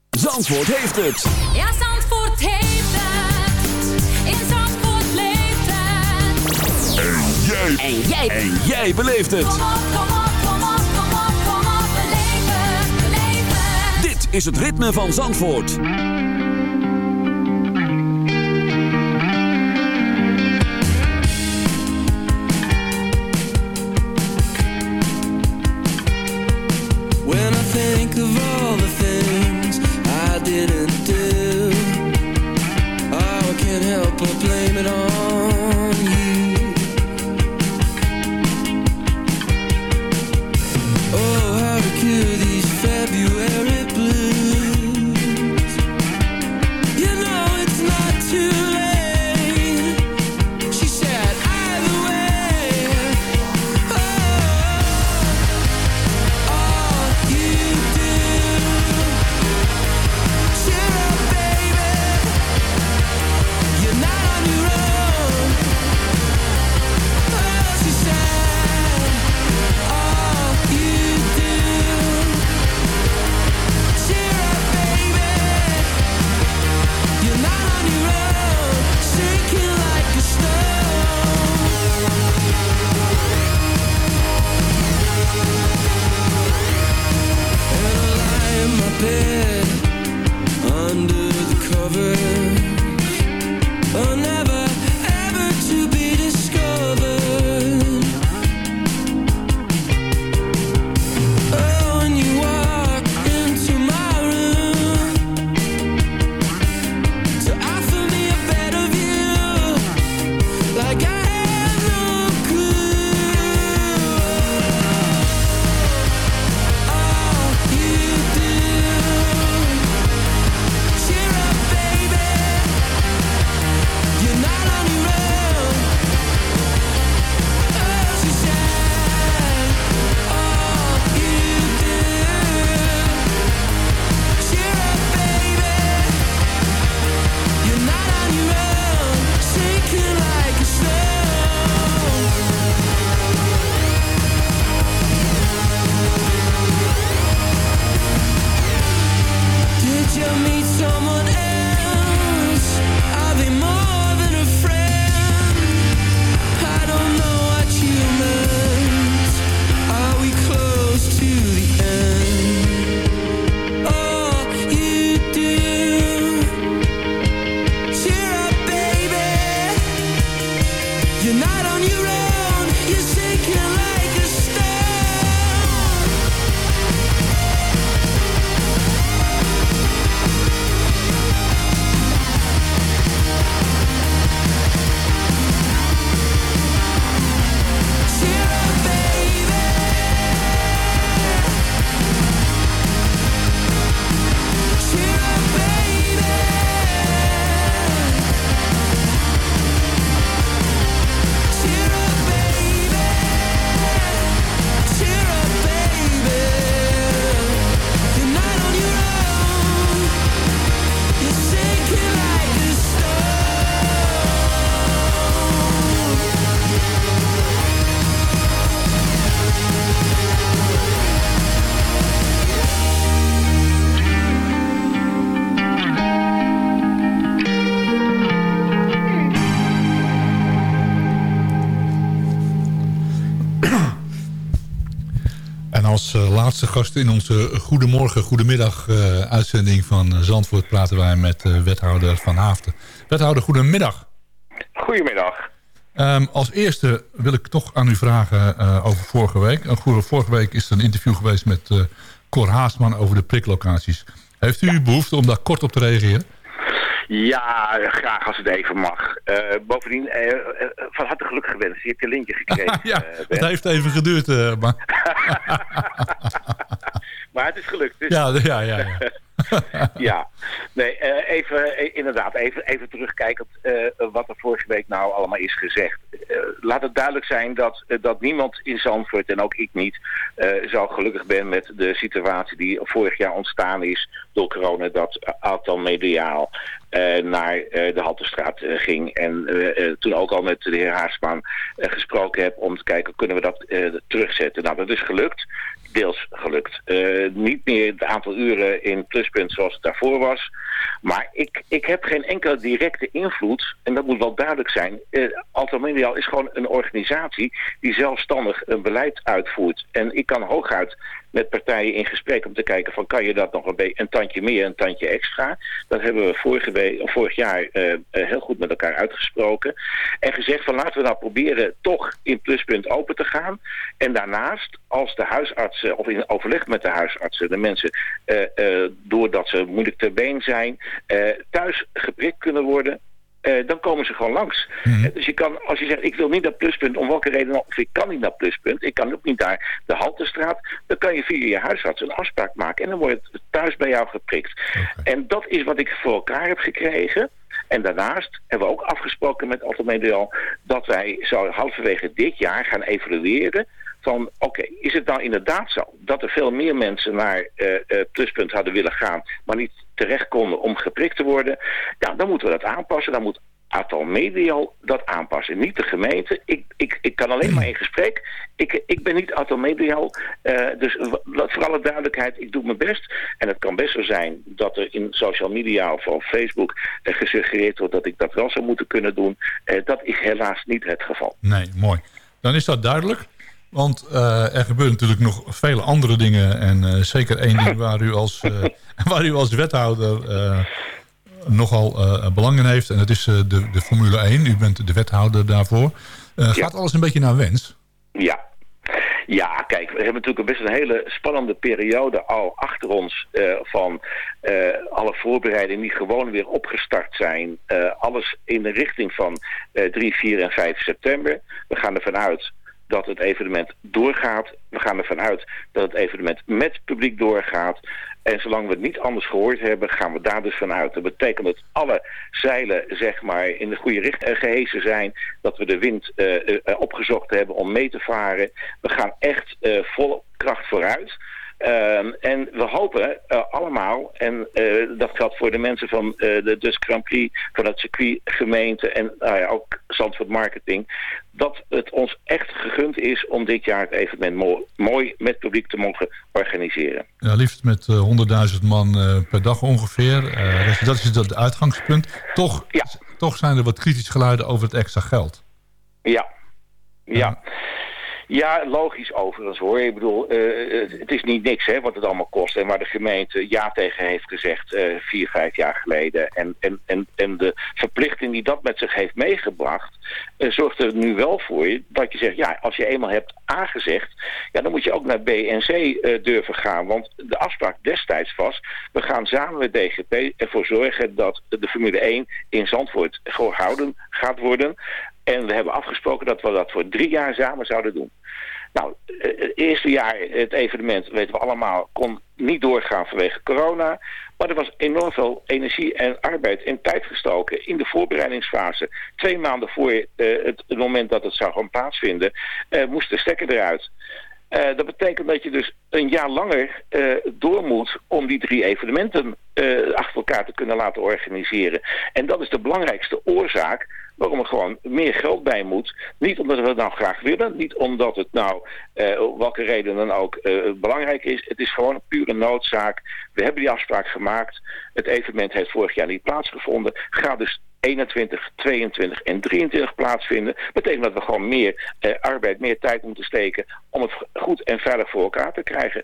Zandvoort heeft het. Ja, Zandvoort heeft het. In Zandvoort leeft het. En jij. En jij. En jij beleeft het. Kom op, kom op, is het ritme van Zandvoort. When I think of all the things I didn't do, oh, I can't help but blame it on gast in onze Goedemorgen, Goedemiddag eh, uitzending van eh, Zandvoort praten wij met eh, wethouder Van Haafden. Wethouder, goedemiddag. Goedemiddag. Ehm, als eerste wil ik toch aan u vragen over vorige week. Uh, goede- vorige week is er een interview geweest met Cor Haasman over de priklocaties. Heeft u behoefte om daar kort op te reageren? Ja, graag als het even mag. Bovendien, van harte geluk gewenst. Je hebt je lintje gekregen. (laughs) ja, het heeft even geduurd, maar... (laughs) maar het is gelukt. Dus... Ja, ja, ja. ja. (laughs) ja, nee, eh, even, eh, inderdaad, even, even terugkijkend eh, wat er vorige week nou allemaal is gezegd. Laat het duidelijk zijn dat, dat niemand in Zandvoort, en ook ik niet, eh, zo gelukkig ben met de situatie die vorig jaar ontstaan is door corona, dat aantal mediaal naar de Haltestraat ging. En toen ook al met de heer Haarsman gesproken heb om te kijken, kunnen we dat terugzetten? Nou, dat is gelukt deels gelukt. Eh, niet meer het aantal uren in pluspunt zoals het daarvoor was. Maar ik, ik heb geen enkele directe invloed. En dat moet wel duidelijk zijn. Uh, is gewoon een organisatie die zelfstandig een beleid uitvoert. En ik kan hooguit met partijen in gesprek om te kijken van kan je dat nog een, beetje een tandje meer, een tandje extra. Dat hebben we vorige week, vorig jaar uh, uh, heel goed met elkaar uitgesproken. En gezegd van laten we nou proberen toch in pluspunt open te gaan. En daarnaast als de huisartsen, of in overleg met de huisartsen, de mensen, doordat ze moeilijk ter been zijn, thuis geprikt kunnen worden. Uh, dan komen ze gewoon langs. Mm. Dus je kan, als je zegt, ik wil niet naar pluspunt, om welke reden of ik kan niet naar pluspunt, ik kan ook niet naar de Haltestraat, dan kan je via je huisarts een afspraak maken en dan wordt het thuis bij jou geprikt. Okay. En dat is wat ik voor elkaar heb gekregen. En daarnaast hebben we ook afgesproken met Altomedial dat wij zo halverwege dit jaar gaan evalueren van oké, is het nou inderdaad zo dat er veel meer mensen naar uh, pluspunt hadden willen gaan, maar niet terecht konden om geprikt te worden, ja, dan moeten we dat aanpassen. Dan moet Atal Medial dat aanpassen, niet de gemeente. Ik, ik, ik kan alleen maar in gesprek. Ik, ik ben niet Atal Medial, uh, dus voor alle duidelijkheid, ik doe mijn best. En het kan best zo zijn dat er in social media of op Facebook uh, gesuggereerd wordt dat ik dat wel zou moeten kunnen doen. Dat is helaas niet het geval. Nee, mooi. Dan is dat duidelijk. Want uh, er gebeuren natuurlijk nog vele andere dingen. En uh, zeker één ding waar u als, uh, (laughs) waar u als wethouder nogal belang in heeft. En dat is de, de Formule 1. U bent de wethouder daarvoor. Ja. Gaat alles een beetje naar wens? Ja. Ja, kijk, we hebben natuurlijk best een hele spannende periode al achter ons van alle voorbereidingen die gewoon weer opgestart zijn. Alles in de richting van 3, 4 en 5 september. We gaan ervan uit dat het evenement doorgaat. We gaan ervan uit dat het evenement met publiek doorgaat. En zolang we het niet anders gehoord hebben, gaan we daar dus vanuit. Dat betekent dat alle zeilen zeg maar, in de goede richting gehesen zijn. Dat we de wind uh, uh, opgezocht hebben om mee te varen. We gaan echt uh, volle kracht vooruit. Uh, en we hopen uh, allemaal, en uh, dat geldt voor de mensen van de Dus Grand Prix, van het circuitgemeente en nou ja, ook Zandvoort Marketing, dat het ons echt gegund is om dit jaar het evenement mooi, mooi met publiek te mogen organiseren. Ja, liefst met 100.000 man per dag ongeveer. dat is het uitgangspunt. Toch, ja. toch zijn er wat kritische geluiden over het extra geld. Ja, ja. ja. Ja, logisch overigens hoor. Ik bedoel, uh, het is niet niks hè, wat het allemaal kost. En waar de gemeente ja tegen heeft gezegd uh, vier, vijf jaar geleden. En, en, en, en de verplichting die dat met zich heeft meegebracht... Zorgt er nu wel voor dat je zegt... ja, als je eenmaal hebt aangezegd... ja, dan moet je ook naar BNC durven gaan. Want de afspraak destijds was... we gaan samen met DGP ervoor zorgen dat de Formule 1 in Zandvoort gehouden gaat worden... En we hebben afgesproken dat we dat voor drie jaar samen zouden doen. Nou, het eerste jaar, het evenement, weten we allemaal, kon niet doorgaan vanwege corona. Maar er was enorm veel energie en arbeid en tijd gestoken in de voorbereidingsfase. Twee maanden voor uh, het, moment dat het zou gaan plaatsvinden, uh, moest de stekker eruit. Dat betekent dat je dus een jaar langer door moet om die drie evenementen achter elkaar te kunnen laten organiseren. En dat is de belangrijkste oorzaak waarom er gewoon meer geld bij moet. Niet omdat we het nou graag willen, niet omdat het nou, welke reden dan ook, belangrijk is. Het is gewoon een pure noodzaak. We hebben die afspraak gemaakt. Het evenement heeft vorig jaar niet plaatsgevonden. Ga dus 21, 22 en 23 plaatsvinden. betekent dat we gewoon meer eh, arbeid, meer tijd moeten steken om het goed en veilig voor elkaar te krijgen.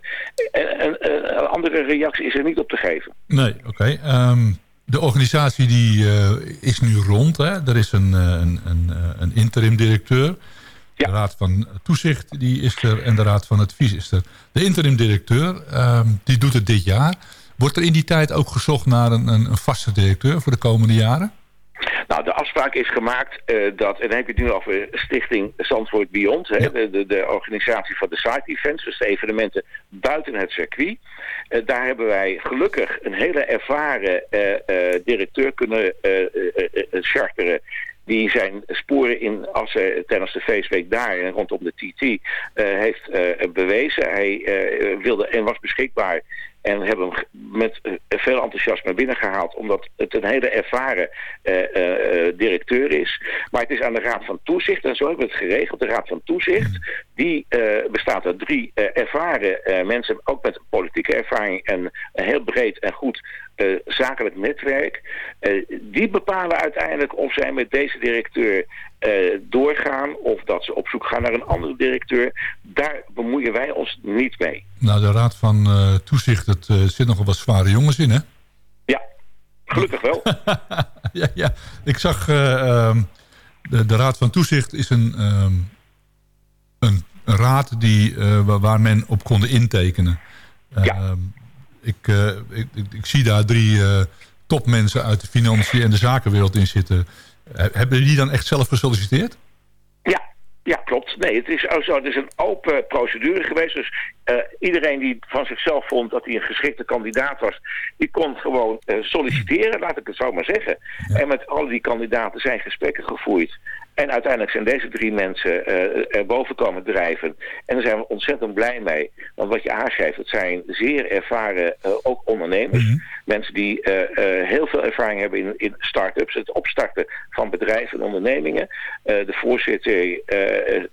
En een eh, andere reactie is er niet op te geven. Nee, oké. Ehm, de organisatie die eh, is nu rond. Hè? Er is een, eh, een, een, eh, een interim directeur. De raad van toezicht die is er en de raad van advies is er. De interim directeur ehm, die doet het dit jaar. Wordt er in die tijd ook gezocht naar een, een, een vaste directeur voor de komende jaren? Nou, de afspraak is gemaakt eh, dat, en dan heb je het nu over Stichting Zandvoort Beyond, hè, de, de, de organisatie van de side events, dus de evenementen buiten het circuit. Eh, daar hebben wij gelukkig een hele ervaren eh, directeur kunnen charteren die zijn sporen in Assen tijdens de feestweek daar en rondom de TT heeft bewezen. Hij wilde en was beschikbaar en hebben hem met eh, veel enthousiasme binnengehaald, omdat het een hele ervaren eh, eh, directeur is. Maar het is aan de Raad van Toezicht, en zo hebben we het geregeld. De Raad van Toezicht, die bestaat uit drie ervaren mensen, ook met politieke ervaring en een heel breed en goed zakelijk netwerk. Die bepalen uiteindelijk of zij met deze directeur eh, doorgaan of dat ze op zoek gaan naar een andere directeur. Daar bemoeien wij ons niet mee. Nou, de raad van eh, toezicht, het eh, zit nogal wat zware jongens in, hè? Gelukkig wel. (laughs) ja, ja, ik zag... eh, ehm, de, de raad van toezicht is een, ehm, een, raad die, waar, men op kon intekenen. Ehm, ik, ik, ik, ik zie daar drie topmensen uit de financiën en de zakenwereld in zitten. Eh, hebben die dan echt zelf gesolliciteerd? Ja, klopt. Nee, het is, zo, het is een open procedure geweest. Dus eh, iedereen die van zichzelf vond dat hij een geschikte kandidaat was... die kon gewoon eh, solliciteren, laat ik het zo maar zeggen. En met al die kandidaten zijn gesprekken gevoerd. En uiteindelijk zijn deze drie mensen eh, er boven komen drijven. En daar zijn we ontzettend blij mee. Want wat je aangeeft, het zijn zeer ervaren eh, ook ondernemers. Mensen die heel veel ervaring hebben in, in start-ups. Het opstarten van bedrijven en ondernemingen. De voorzitter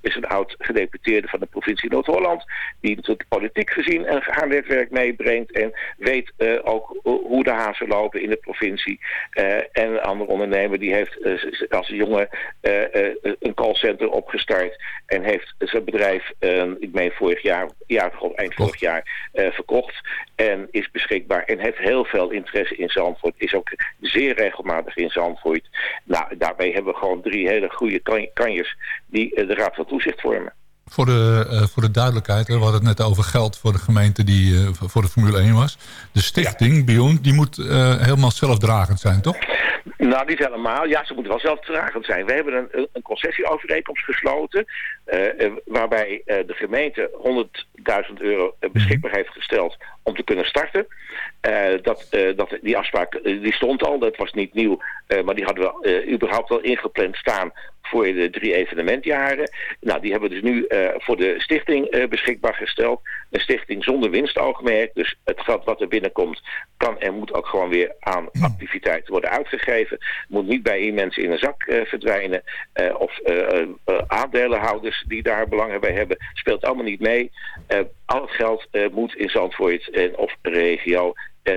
is een oud gedeputeerde van de provincie Noord-Holland. Die natuurlijk politiek gezien een haar netwerk meebrengt. En weet ook hoe de hazen lopen in de provincie. En een andere ondernemer die heeft als jonge een callcenter opgestart. En heeft zijn bedrijf, eh, ik meen vorig jaar, ja, gewoon eind vorig jaar, eh, verkocht. En is beschikbaar en heeft heel veel interesse in Zandvoort. Is ook zeer regelmatig in Zandvoort. Nou, daarbij hebben we gewoon drie hele goede kan- kanjers die eh, de Raad van Toezicht vormen. Voor de, eh, voor de duidelijkheid, we hadden het net over geld voor de gemeente die eh, voor de Formule 1 was. De stichting, Beyond, die moet eh, helemaal zelfdragend zijn, toch? Nou, niet helemaal. Ja, ze moeten wel zelfdragend zijn. We hebben een, een- een concessieovereenkomst gesloten... waarbij de gemeente 100.000 euro beschikbaar heeft gesteld om te kunnen starten. Eh, dat, eh, dat, die afspraak eh, die stond al, dat was niet nieuw... maar die hadden we überhaupt wel ingepland staan voor de drie evenementjaren. Nou, die hebben we dus nu voor de stichting beschikbaar gesteld. Een stichting zonder winstoogmerk. Dus het geld wat er binnenkomt kan en moet ook gewoon weer aan activiteiten worden uitgegeven. Moet niet bij mensen in een zak eh, verdwijnen. eh, of eh, aandelenhouders die daar belangen bij hebben. Speelt allemaal niet mee. Al het geld moet in Zandvoort en of regio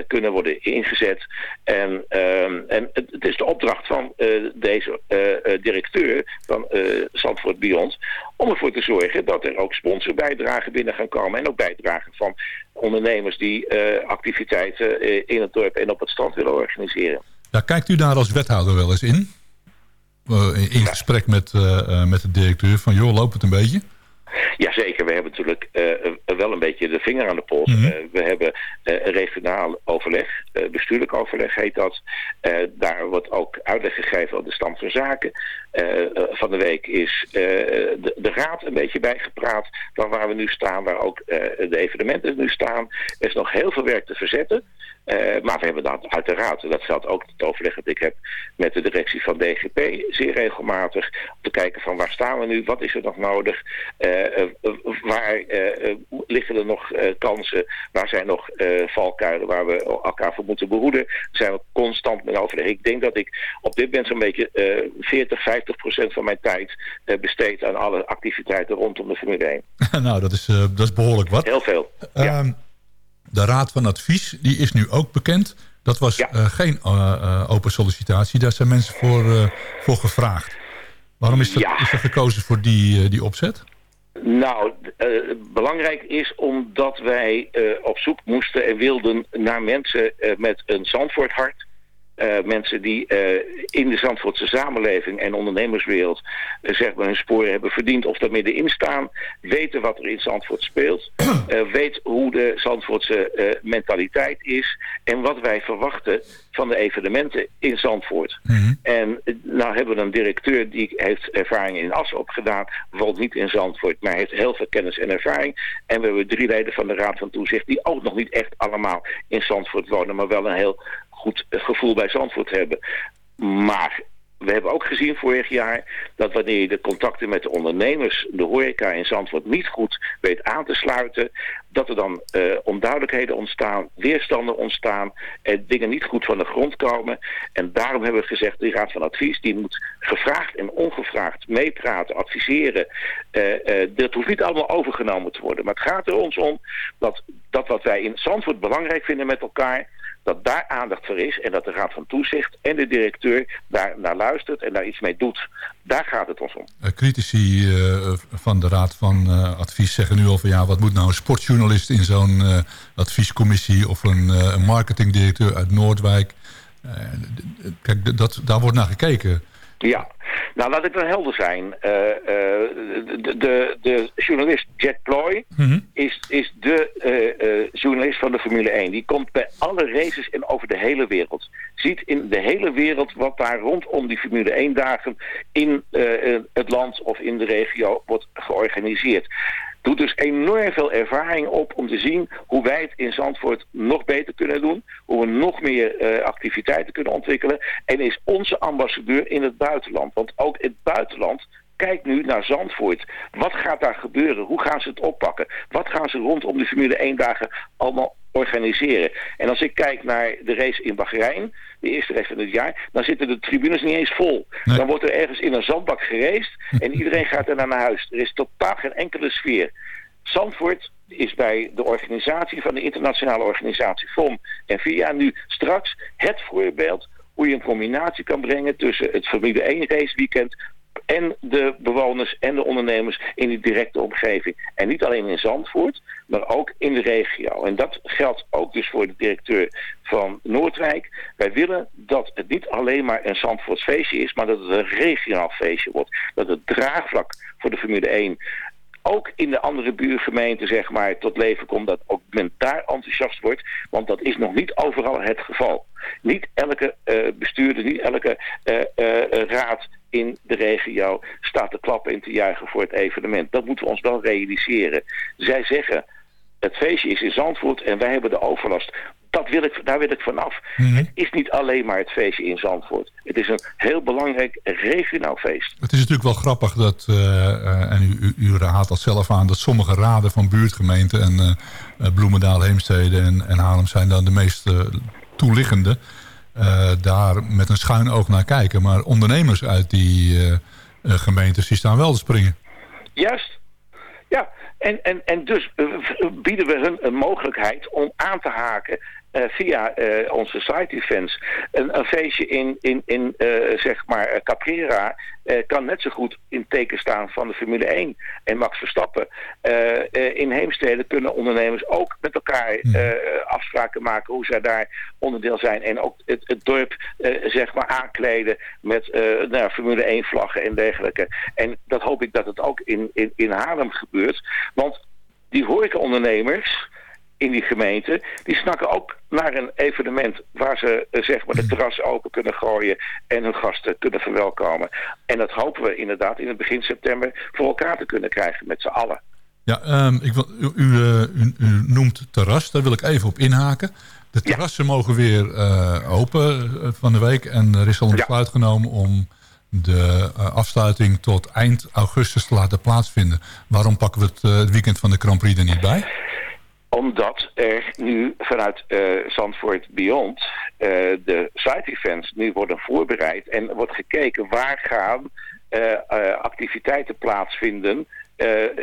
kunnen worden ingezet. En, ehm, en het, het is de opdracht van eh, deze eh, eh, directeur van eh Zandvoort Beyond om ervoor te zorgen dat er ook sponsorbijdragen binnen gaan komen en ook bijdragen van ondernemers die eh, activiteiten eh, in het dorp en op het strand willen organiseren. Ja, kijkt u daar als wethouder wel eens in? Eh, in in gesprek met, eh, eh, met de directeur van, joh, loopt het een beetje? Jazeker, we hebben natuurlijk eh, wel een beetje de vinger aan de pols. Mhm. Eh, we hebben een regionaal overleg, bestuurlijk overleg heet dat. Daar wordt ook uitleg gegeven aan de stand van zaken. Van de week is de, de raad een beetje bijgepraat van waar we nu staan, waar ook de evenementen nu staan. Er is nog heel veel werk te verzetten. Eh, maar we hebben dat uiteraard, en dat geldt ook het overleg dat ik heb met de directie van DGP zeer regelmatig, om te kijken van waar staan we nu, wat is er nog nodig, eh, eh, waar liggen er nog kansen, waar zijn nog valkuilen waar we elkaar voor moeten behoeden. Daar zijn we constant mee overleg. Ik denk dat ik op dit moment zo'n beetje eh 40, 50 procent van mijn tijd besteed aan alle activiteiten rondom de Formule 1. (laughs) nou, dat is, dat is behoorlijk wat. Heel veel. Ehm, de Raad van Advies die is nu ook bekend. Dat was eh, geen eh, eh, open sollicitatie. Daar zijn mensen voor, voor gevraagd. Waarom is, dat, is er gekozen voor die, die opzet? Nou, belangrijk is omdat wij op zoek moesten en wilden naar mensen met een Zandvoorthart. Eh, mensen die eh, in de Zandvoortse samenleving en ondernemerswereld eh, zeg maar hun sporen hebben verdiend of daar middenin staan. Weten wat er in Zandvoort speelt. (clears throat) weet hoe de Zandvoortse mentaliteit is. En wat wij verwachten van de evenementen in Zandvoort. En eh, nou hebben we een directeur die heeft ervaring in Assen opgedaan. Woont niet in Zandvoort, maar heeft heel veel kennis en ervaring. En we hebben drie leden van de Raad van Toezicht die ook nog niet echt allemaal in Zandvoort wonen. Maar wel een heel goed gevoel bij Zandvoort hebben. Maar we hebben ook gezien vorig jaar dat wanneer je de contacten met de ondernemers, de horeca in Zandvoort niet goed weet aan te sluiten, dat er dan eh, onduidelijkheden ontstaan, weerstanden ontstaan, en dingen niet goed van de grond komen. En daarom hebben we gezegd, die Raad van Advies, die moet gevraagd en ongevraagd meepraten, adviseren. Eh, eh, dat hoeft niet allemaal overgenomen te worden. Maar het gaat er ons om dat, dat wat wij in Zandvoort belangrijk vinden met elkaar, dat daar aandacht voor is en dat de Raad van Toezicht en de directeur daar naar luistert en daar iets mee doet. Daar gaat het ons om. Eh, critici eh, van de Raad van eh, Advies zeggen nu al van... ja, wat moet nou een sportjournalist in zo'n adviescommissie... of een, een marketingdirecteur uit Noordwijk. Kijk, dat, daar wordt naar gekeken. Ja, nou laat ik dan helder zijn. Eh, eh, de, de, de journalist Jet Ploy is, is de eh, journalist van de Formule 1. Die komt bij alle races en over de hele wereld. Ziet in de hele wereld wat daar rondom die Formule 1 dagen in het land of in de regio wordt georganiseerd. Doet dus enorm veel ervaring op om te zien hoe wij het in Zandvoort nog beter kunnen doen. Hoe we nog meer eh, activiteiten kunnen ontwikkelen. En is onze ambassadeur in het buitenland. Want ook het buitenland kijkt nu naar Zandvoort. Wat gaat daar gebeuren? Hoe gaan ze het oppakken? Wat gaan ze rondom de Formule 1 dagen allemaal organiseren? En als ik kijk naar de race in Bahrein, de eerste race van het jaar, dan zitten de tribunes niet eens vol. Dan wordt er ergens in een zandbak geraced (laughs) en iedereen gaat daarna naar huis. Er is totaal geen enkele sfeer. Zandvoort is bij de organisatie van de internationale organisatie FOM en VIA nu straks het voorbeeld hoe je een combinatie kan brengen tussen het Formule 1 raceweekend en de bewoners en de ondernemers in die directe omgeving. En niet alleen in Zandvoort, maar ook in de regio. En dat geldt ook dus voor de directeur van Noordwijk. Wij willen dat het niet alleen maar een Zandvoorts feestje is, maar dat het een regionaal feestje wordt. Dat het draagvlak voor de Formule 1 ook in de andere buurgemeenten zeg maar, tot leven komt, dat ook men daar enthousiast wordt. Want dat is nog niet overal het geval. Niet elke eh, bestuurder, niet elke eh, eh, raad in de regio staat te klappen en te juichen voor het evenement. Dat moeten we ons wel realiseren. Zij zeggen, het feestje is in Zandvoort en wij hebben de overlast. Dat wil ik, daar wil ik vanaf. Het is niet alleen maar het feestje in Zandvoort. Het is een heel belangrijk regionaal feest. Het is natuurlijk wel grappig dat, eh, eh, en u, u, u raadt dat zelf aan... dat sommige raden van buurtgemeenten en eh, Bloemendaal, Heemstede en, en Haarlem... zijn dan de meest toeliggende. Eh, daar met een schuin oog naar kijken. Maar ondernemers uit die eh, eh, gemeentes die staan wel te springen. Juist. Ja, en, en, en dus bieden we hun een mogelijkheid om aan te haken via eh, onze site events. Een, een feestje in, in, in eh, zeg maar eh, Caprera eh, kan net zo goed in teken staan van de Formule 1 en Max Verstappen. Eh, eh, in Heemstede kunnen ondernemers ook met elkaar eh, afspraken maken hoe zij daar onderdeel zijn. En ook het, het dorp eh, zeg maar aankleden met eh, nou, Formule 1 vlaggen en dergelijke. En dat hoop ik dat het ook in, in, in Haarlem gebeurt. Want die horecaondernemers in die gemeente, die snakken ook naar een evenement waar ze eh, zeg maar de terras open kunnen gooien en hun gasten kunnen verwelkomen. En dat hopen we inderdaad in het begin september voor elkaar te kunnen krijgen met z'n allen. Ja, ehm, ik wil, u, u, eh, u, u noemt terras, daar wil ik even op inhaken. De terrassen mogen weer eh, open van de week. En er is al een besluit genomen om de afsluiting tot eind augustus te laten plaatsvinden. Waarom pakken we het, het weekend van de Grand Prix er niet bij? Omdat er nu vanuit eh, Zandvoort Beyond eh, de side events nu worden voorbereid en wordt gekeken waar gaan eh, activiteiten plaatsvinden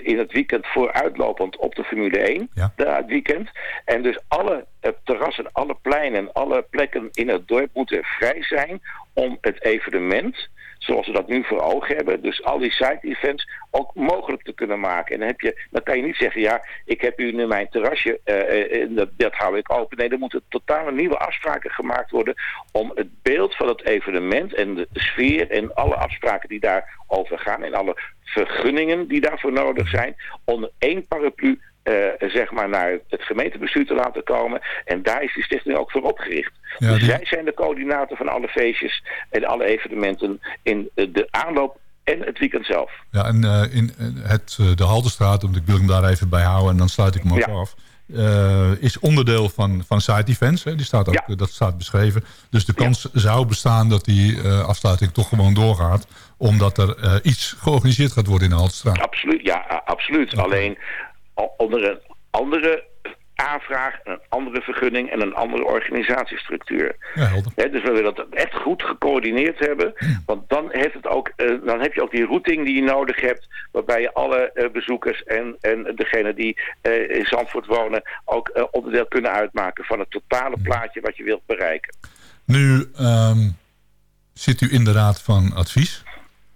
in het weekend vooruitlopend op de Formule 1. Ja. het weekend. En dus alle terrassen, alle pleinen, alle plekken in het dorp moeten vrij zijn om het evenement zoals we dat nu voor ogen hebben. Dus al die side-events ook mogelijk te kunnen maken. En dan, heb je, dan kan je niet zeggen, ja, ik heb u nu mijn terrasje, eh, eh, dat, dat hou ik open. Nee, er moeten totale nieuwe afspraken gemaakt worden om het beeld van het evenement en de sfeer en alle afspraken die daarover gaan en alle vergunningen die daarvoor nodig zijn, onder één paraplu eh, zeg maar naar het gemeentebestuur te laten komen. En daar is die stichting ook voor opgericht. Ja, dus zij zijn de coördinator van alle feestjes en alle evenementen in eh, de aanloop en het weekend zelf. Ja, en eh, in het, de Haldenstraat, want ik wil hem daar even bij houden en dan sluit ik hem ook Ja. af. is onderdeel van, van side events. Hè? Die staat ook, Dat staat beschreven. Dus de kans zou bestaan dat die afsluiting toch gewoon doorgaat. Omdat er iets georganiseerd gaat worden in de Haldenstraat. Absoluut, ja, absoluut. Alleen onder een andere aanvraag, een andere vergunning en een andere organisatiestructuur. Hè, dus we willen dat echt goed gecoördineerd hebben. Want dan, heeft het ook, eh, dan heb je ook die routing die je nodig hebt... waarbij je alle eh, bezoekers en, en degenen die eh, in Zandvoort wonen... ook onderdeel kunnen uitmaken van het totale plaatje wat je wilt bereiken. Nu ehm, zit u in de Raad van Advies.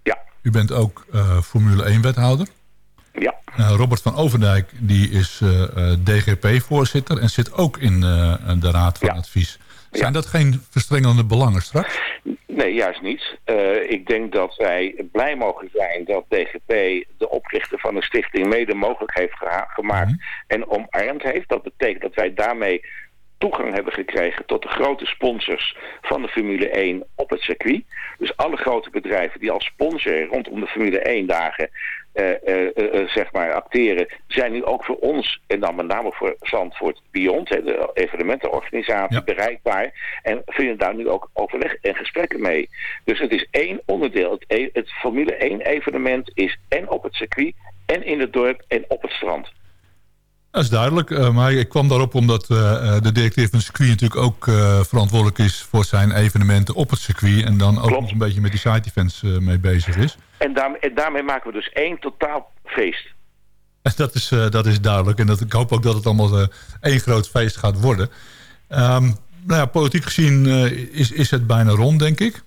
Ja. U bent ook Formule 1 wethouder. Ja. Eh, Robert van Overdijk die is eh, eh, DGP-voorzitter en zit ook in de Raad van Advies. Zijn dat geen verstrengelde belangen straks? Nee, juist niet. Ik denk dat wij blij mogen zijn dat DGP de oprichter van de stichting mede mogelijk heeft gemaakt en omarmd heeft. Dat betekent dat wij daarmee toegang hebben gekregen tot de grote sponsors van de Formule 1 op het circuit. Dus alle grote bedrijven die als sponsor rondom de Formule 1 dagen eh, eh, eh, zeg maar acteren, zijn nu ook voor ons, en dan met name voor Zandvoort Beyond, hè, de evenementenorganisatie, bereikbaar. En vinden daar nu ook overleg en gesprekken mee. Dus het is één onderdeel. Het, e- het Formule 1 evenement is en op het circuit, en in het dorp, en op het strand. Dat is duidelijk, eh, maar ik kwam daarop omdat eh, eh, de directeur van het circuit natuurlijk ook verantwoordelijk is voor zijn evenementen op het circuit. En dan ook nog een beetje met die side events mee bezig is. En, daar- en daarmee maken we dus één totaal feest. (laughs) Dat is, dat is duidelijk. En dat, ik hoop ook dat het allemaal één groot feest gaat worden. Ehm, nou ja, politiek gezien is, is het bijna rond, denk ik.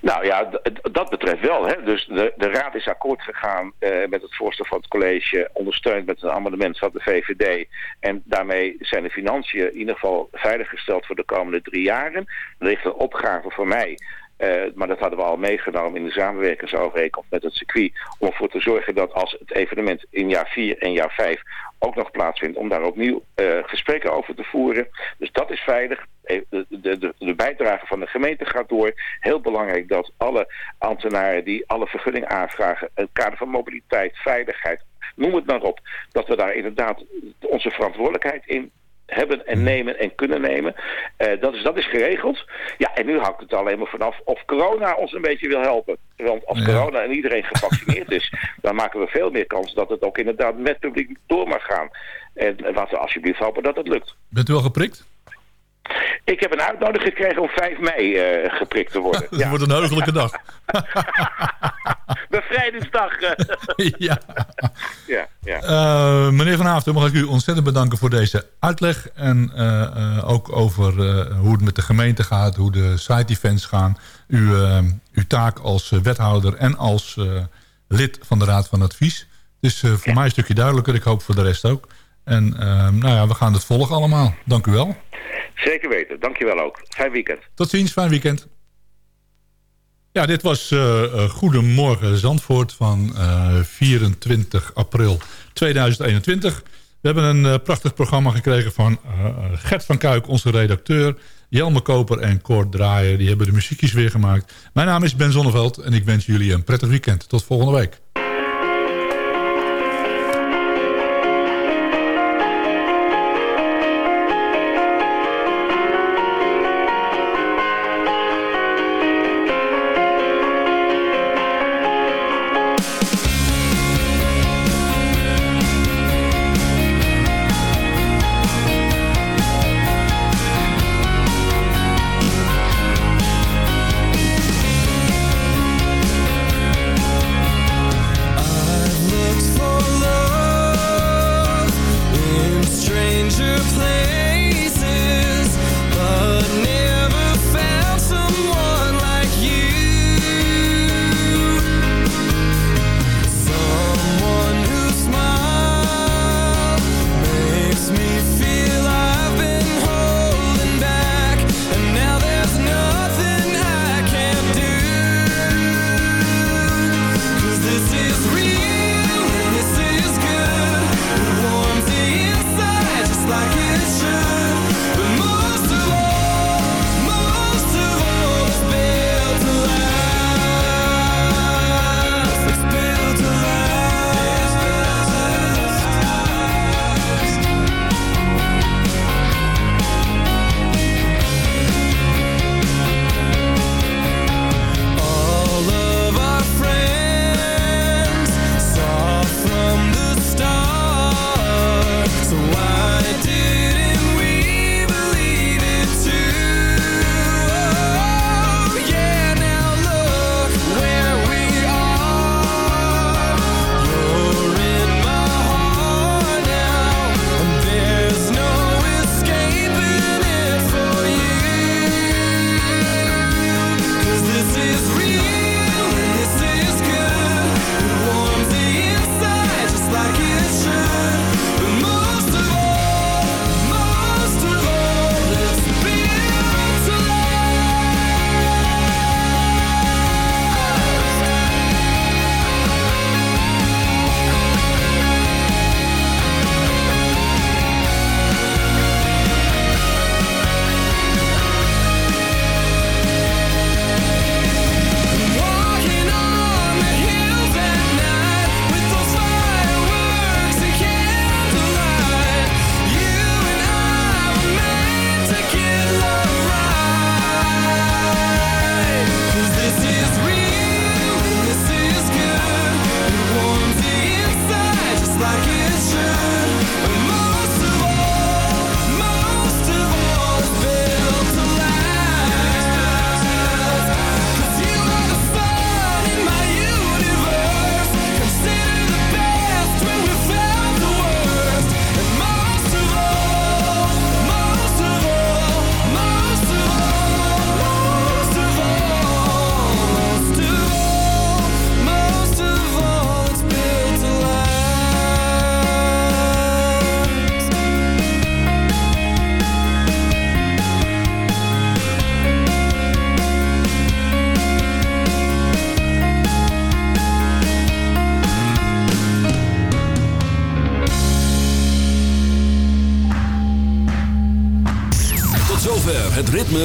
Nou ja, dat betreft wel. Hè. Dus de, de Raad is akkoord gegaan eh, met het voorstel van het college, ondersteund met een amendement van de VVD. En daarmee zijn de financiën in ieder geval veiliggesteld voor de komende drie jaren. Er ligt een opgave voor mij. Eh, maar dat hadden we al meegenomen in de samenwerkingsovereenkomst met het circuit. Om ervoor te zorgen dat als het evenement in jaar 4 en jaar 5 ook nog plaatsvindt, om daar opnieuw eh, gesprekken over te voeren. Dus dat is veilig. Eh, De, de, de, bijdrage van de gemeente gaat door. Heel belangrijk dat alle ambtenaren die alle vergunning aanvragen, het kader van mobiliteit, veiligheid, noem het maar op, dat we daar inderdaad onze verantwoordelijkheid in hebben en nemen en kunnen nemen. Eh, dat, is, dat is geregeld. Ja, en nu hangt het alleen maar vanaf of corona ons een beetje wil helpen. Want als corona en iedereen gevaccineerd is, (laughs) dan maken we veel meer kans dat het ook inderdaad met publiek door mag gaan. En laten we alsjeblieft hopen dat het lukt. Bent u al geprikt? Ik heb een uitnodiging gekregen om 5 mei eh, geprikt te worden. (laughs) Het wordt een heugelijke dag. (laughs) Bevrijdingsdag. eh. (laughs) ja. ja, ja. Eh, meneer Van Haafden, mag ik u ontzettend bedanken voor deze uitleg. En ook over hoe het met de gemeente gaat, hoe de side events gaan. Uw, uw taak als wethouder en als lid van de Raad van Advies. Dus voor mij een stukje duidelijker, ik hoop voor de rest ook. En eh, nou ja, we gaan het volgen allemaal. Dank u wel. Zeker weten. Dankjewel ook. Fijn weekend. Tot ziens, fijn weekend. Ja, dit was eh, eh, Goedemorgen Zandvoort van eh, 24 april 2021. We hebben een eh, prachtig programma gekregen van eh, eh, Gert van Kuik, onze redacteur. Jelme Koper en Cor Draaier, die hebben de muziekjes weer gemaakt. Mijn naam is Ben Zonneveld en ik wens jullie een prettig weekend. Tot volgende week.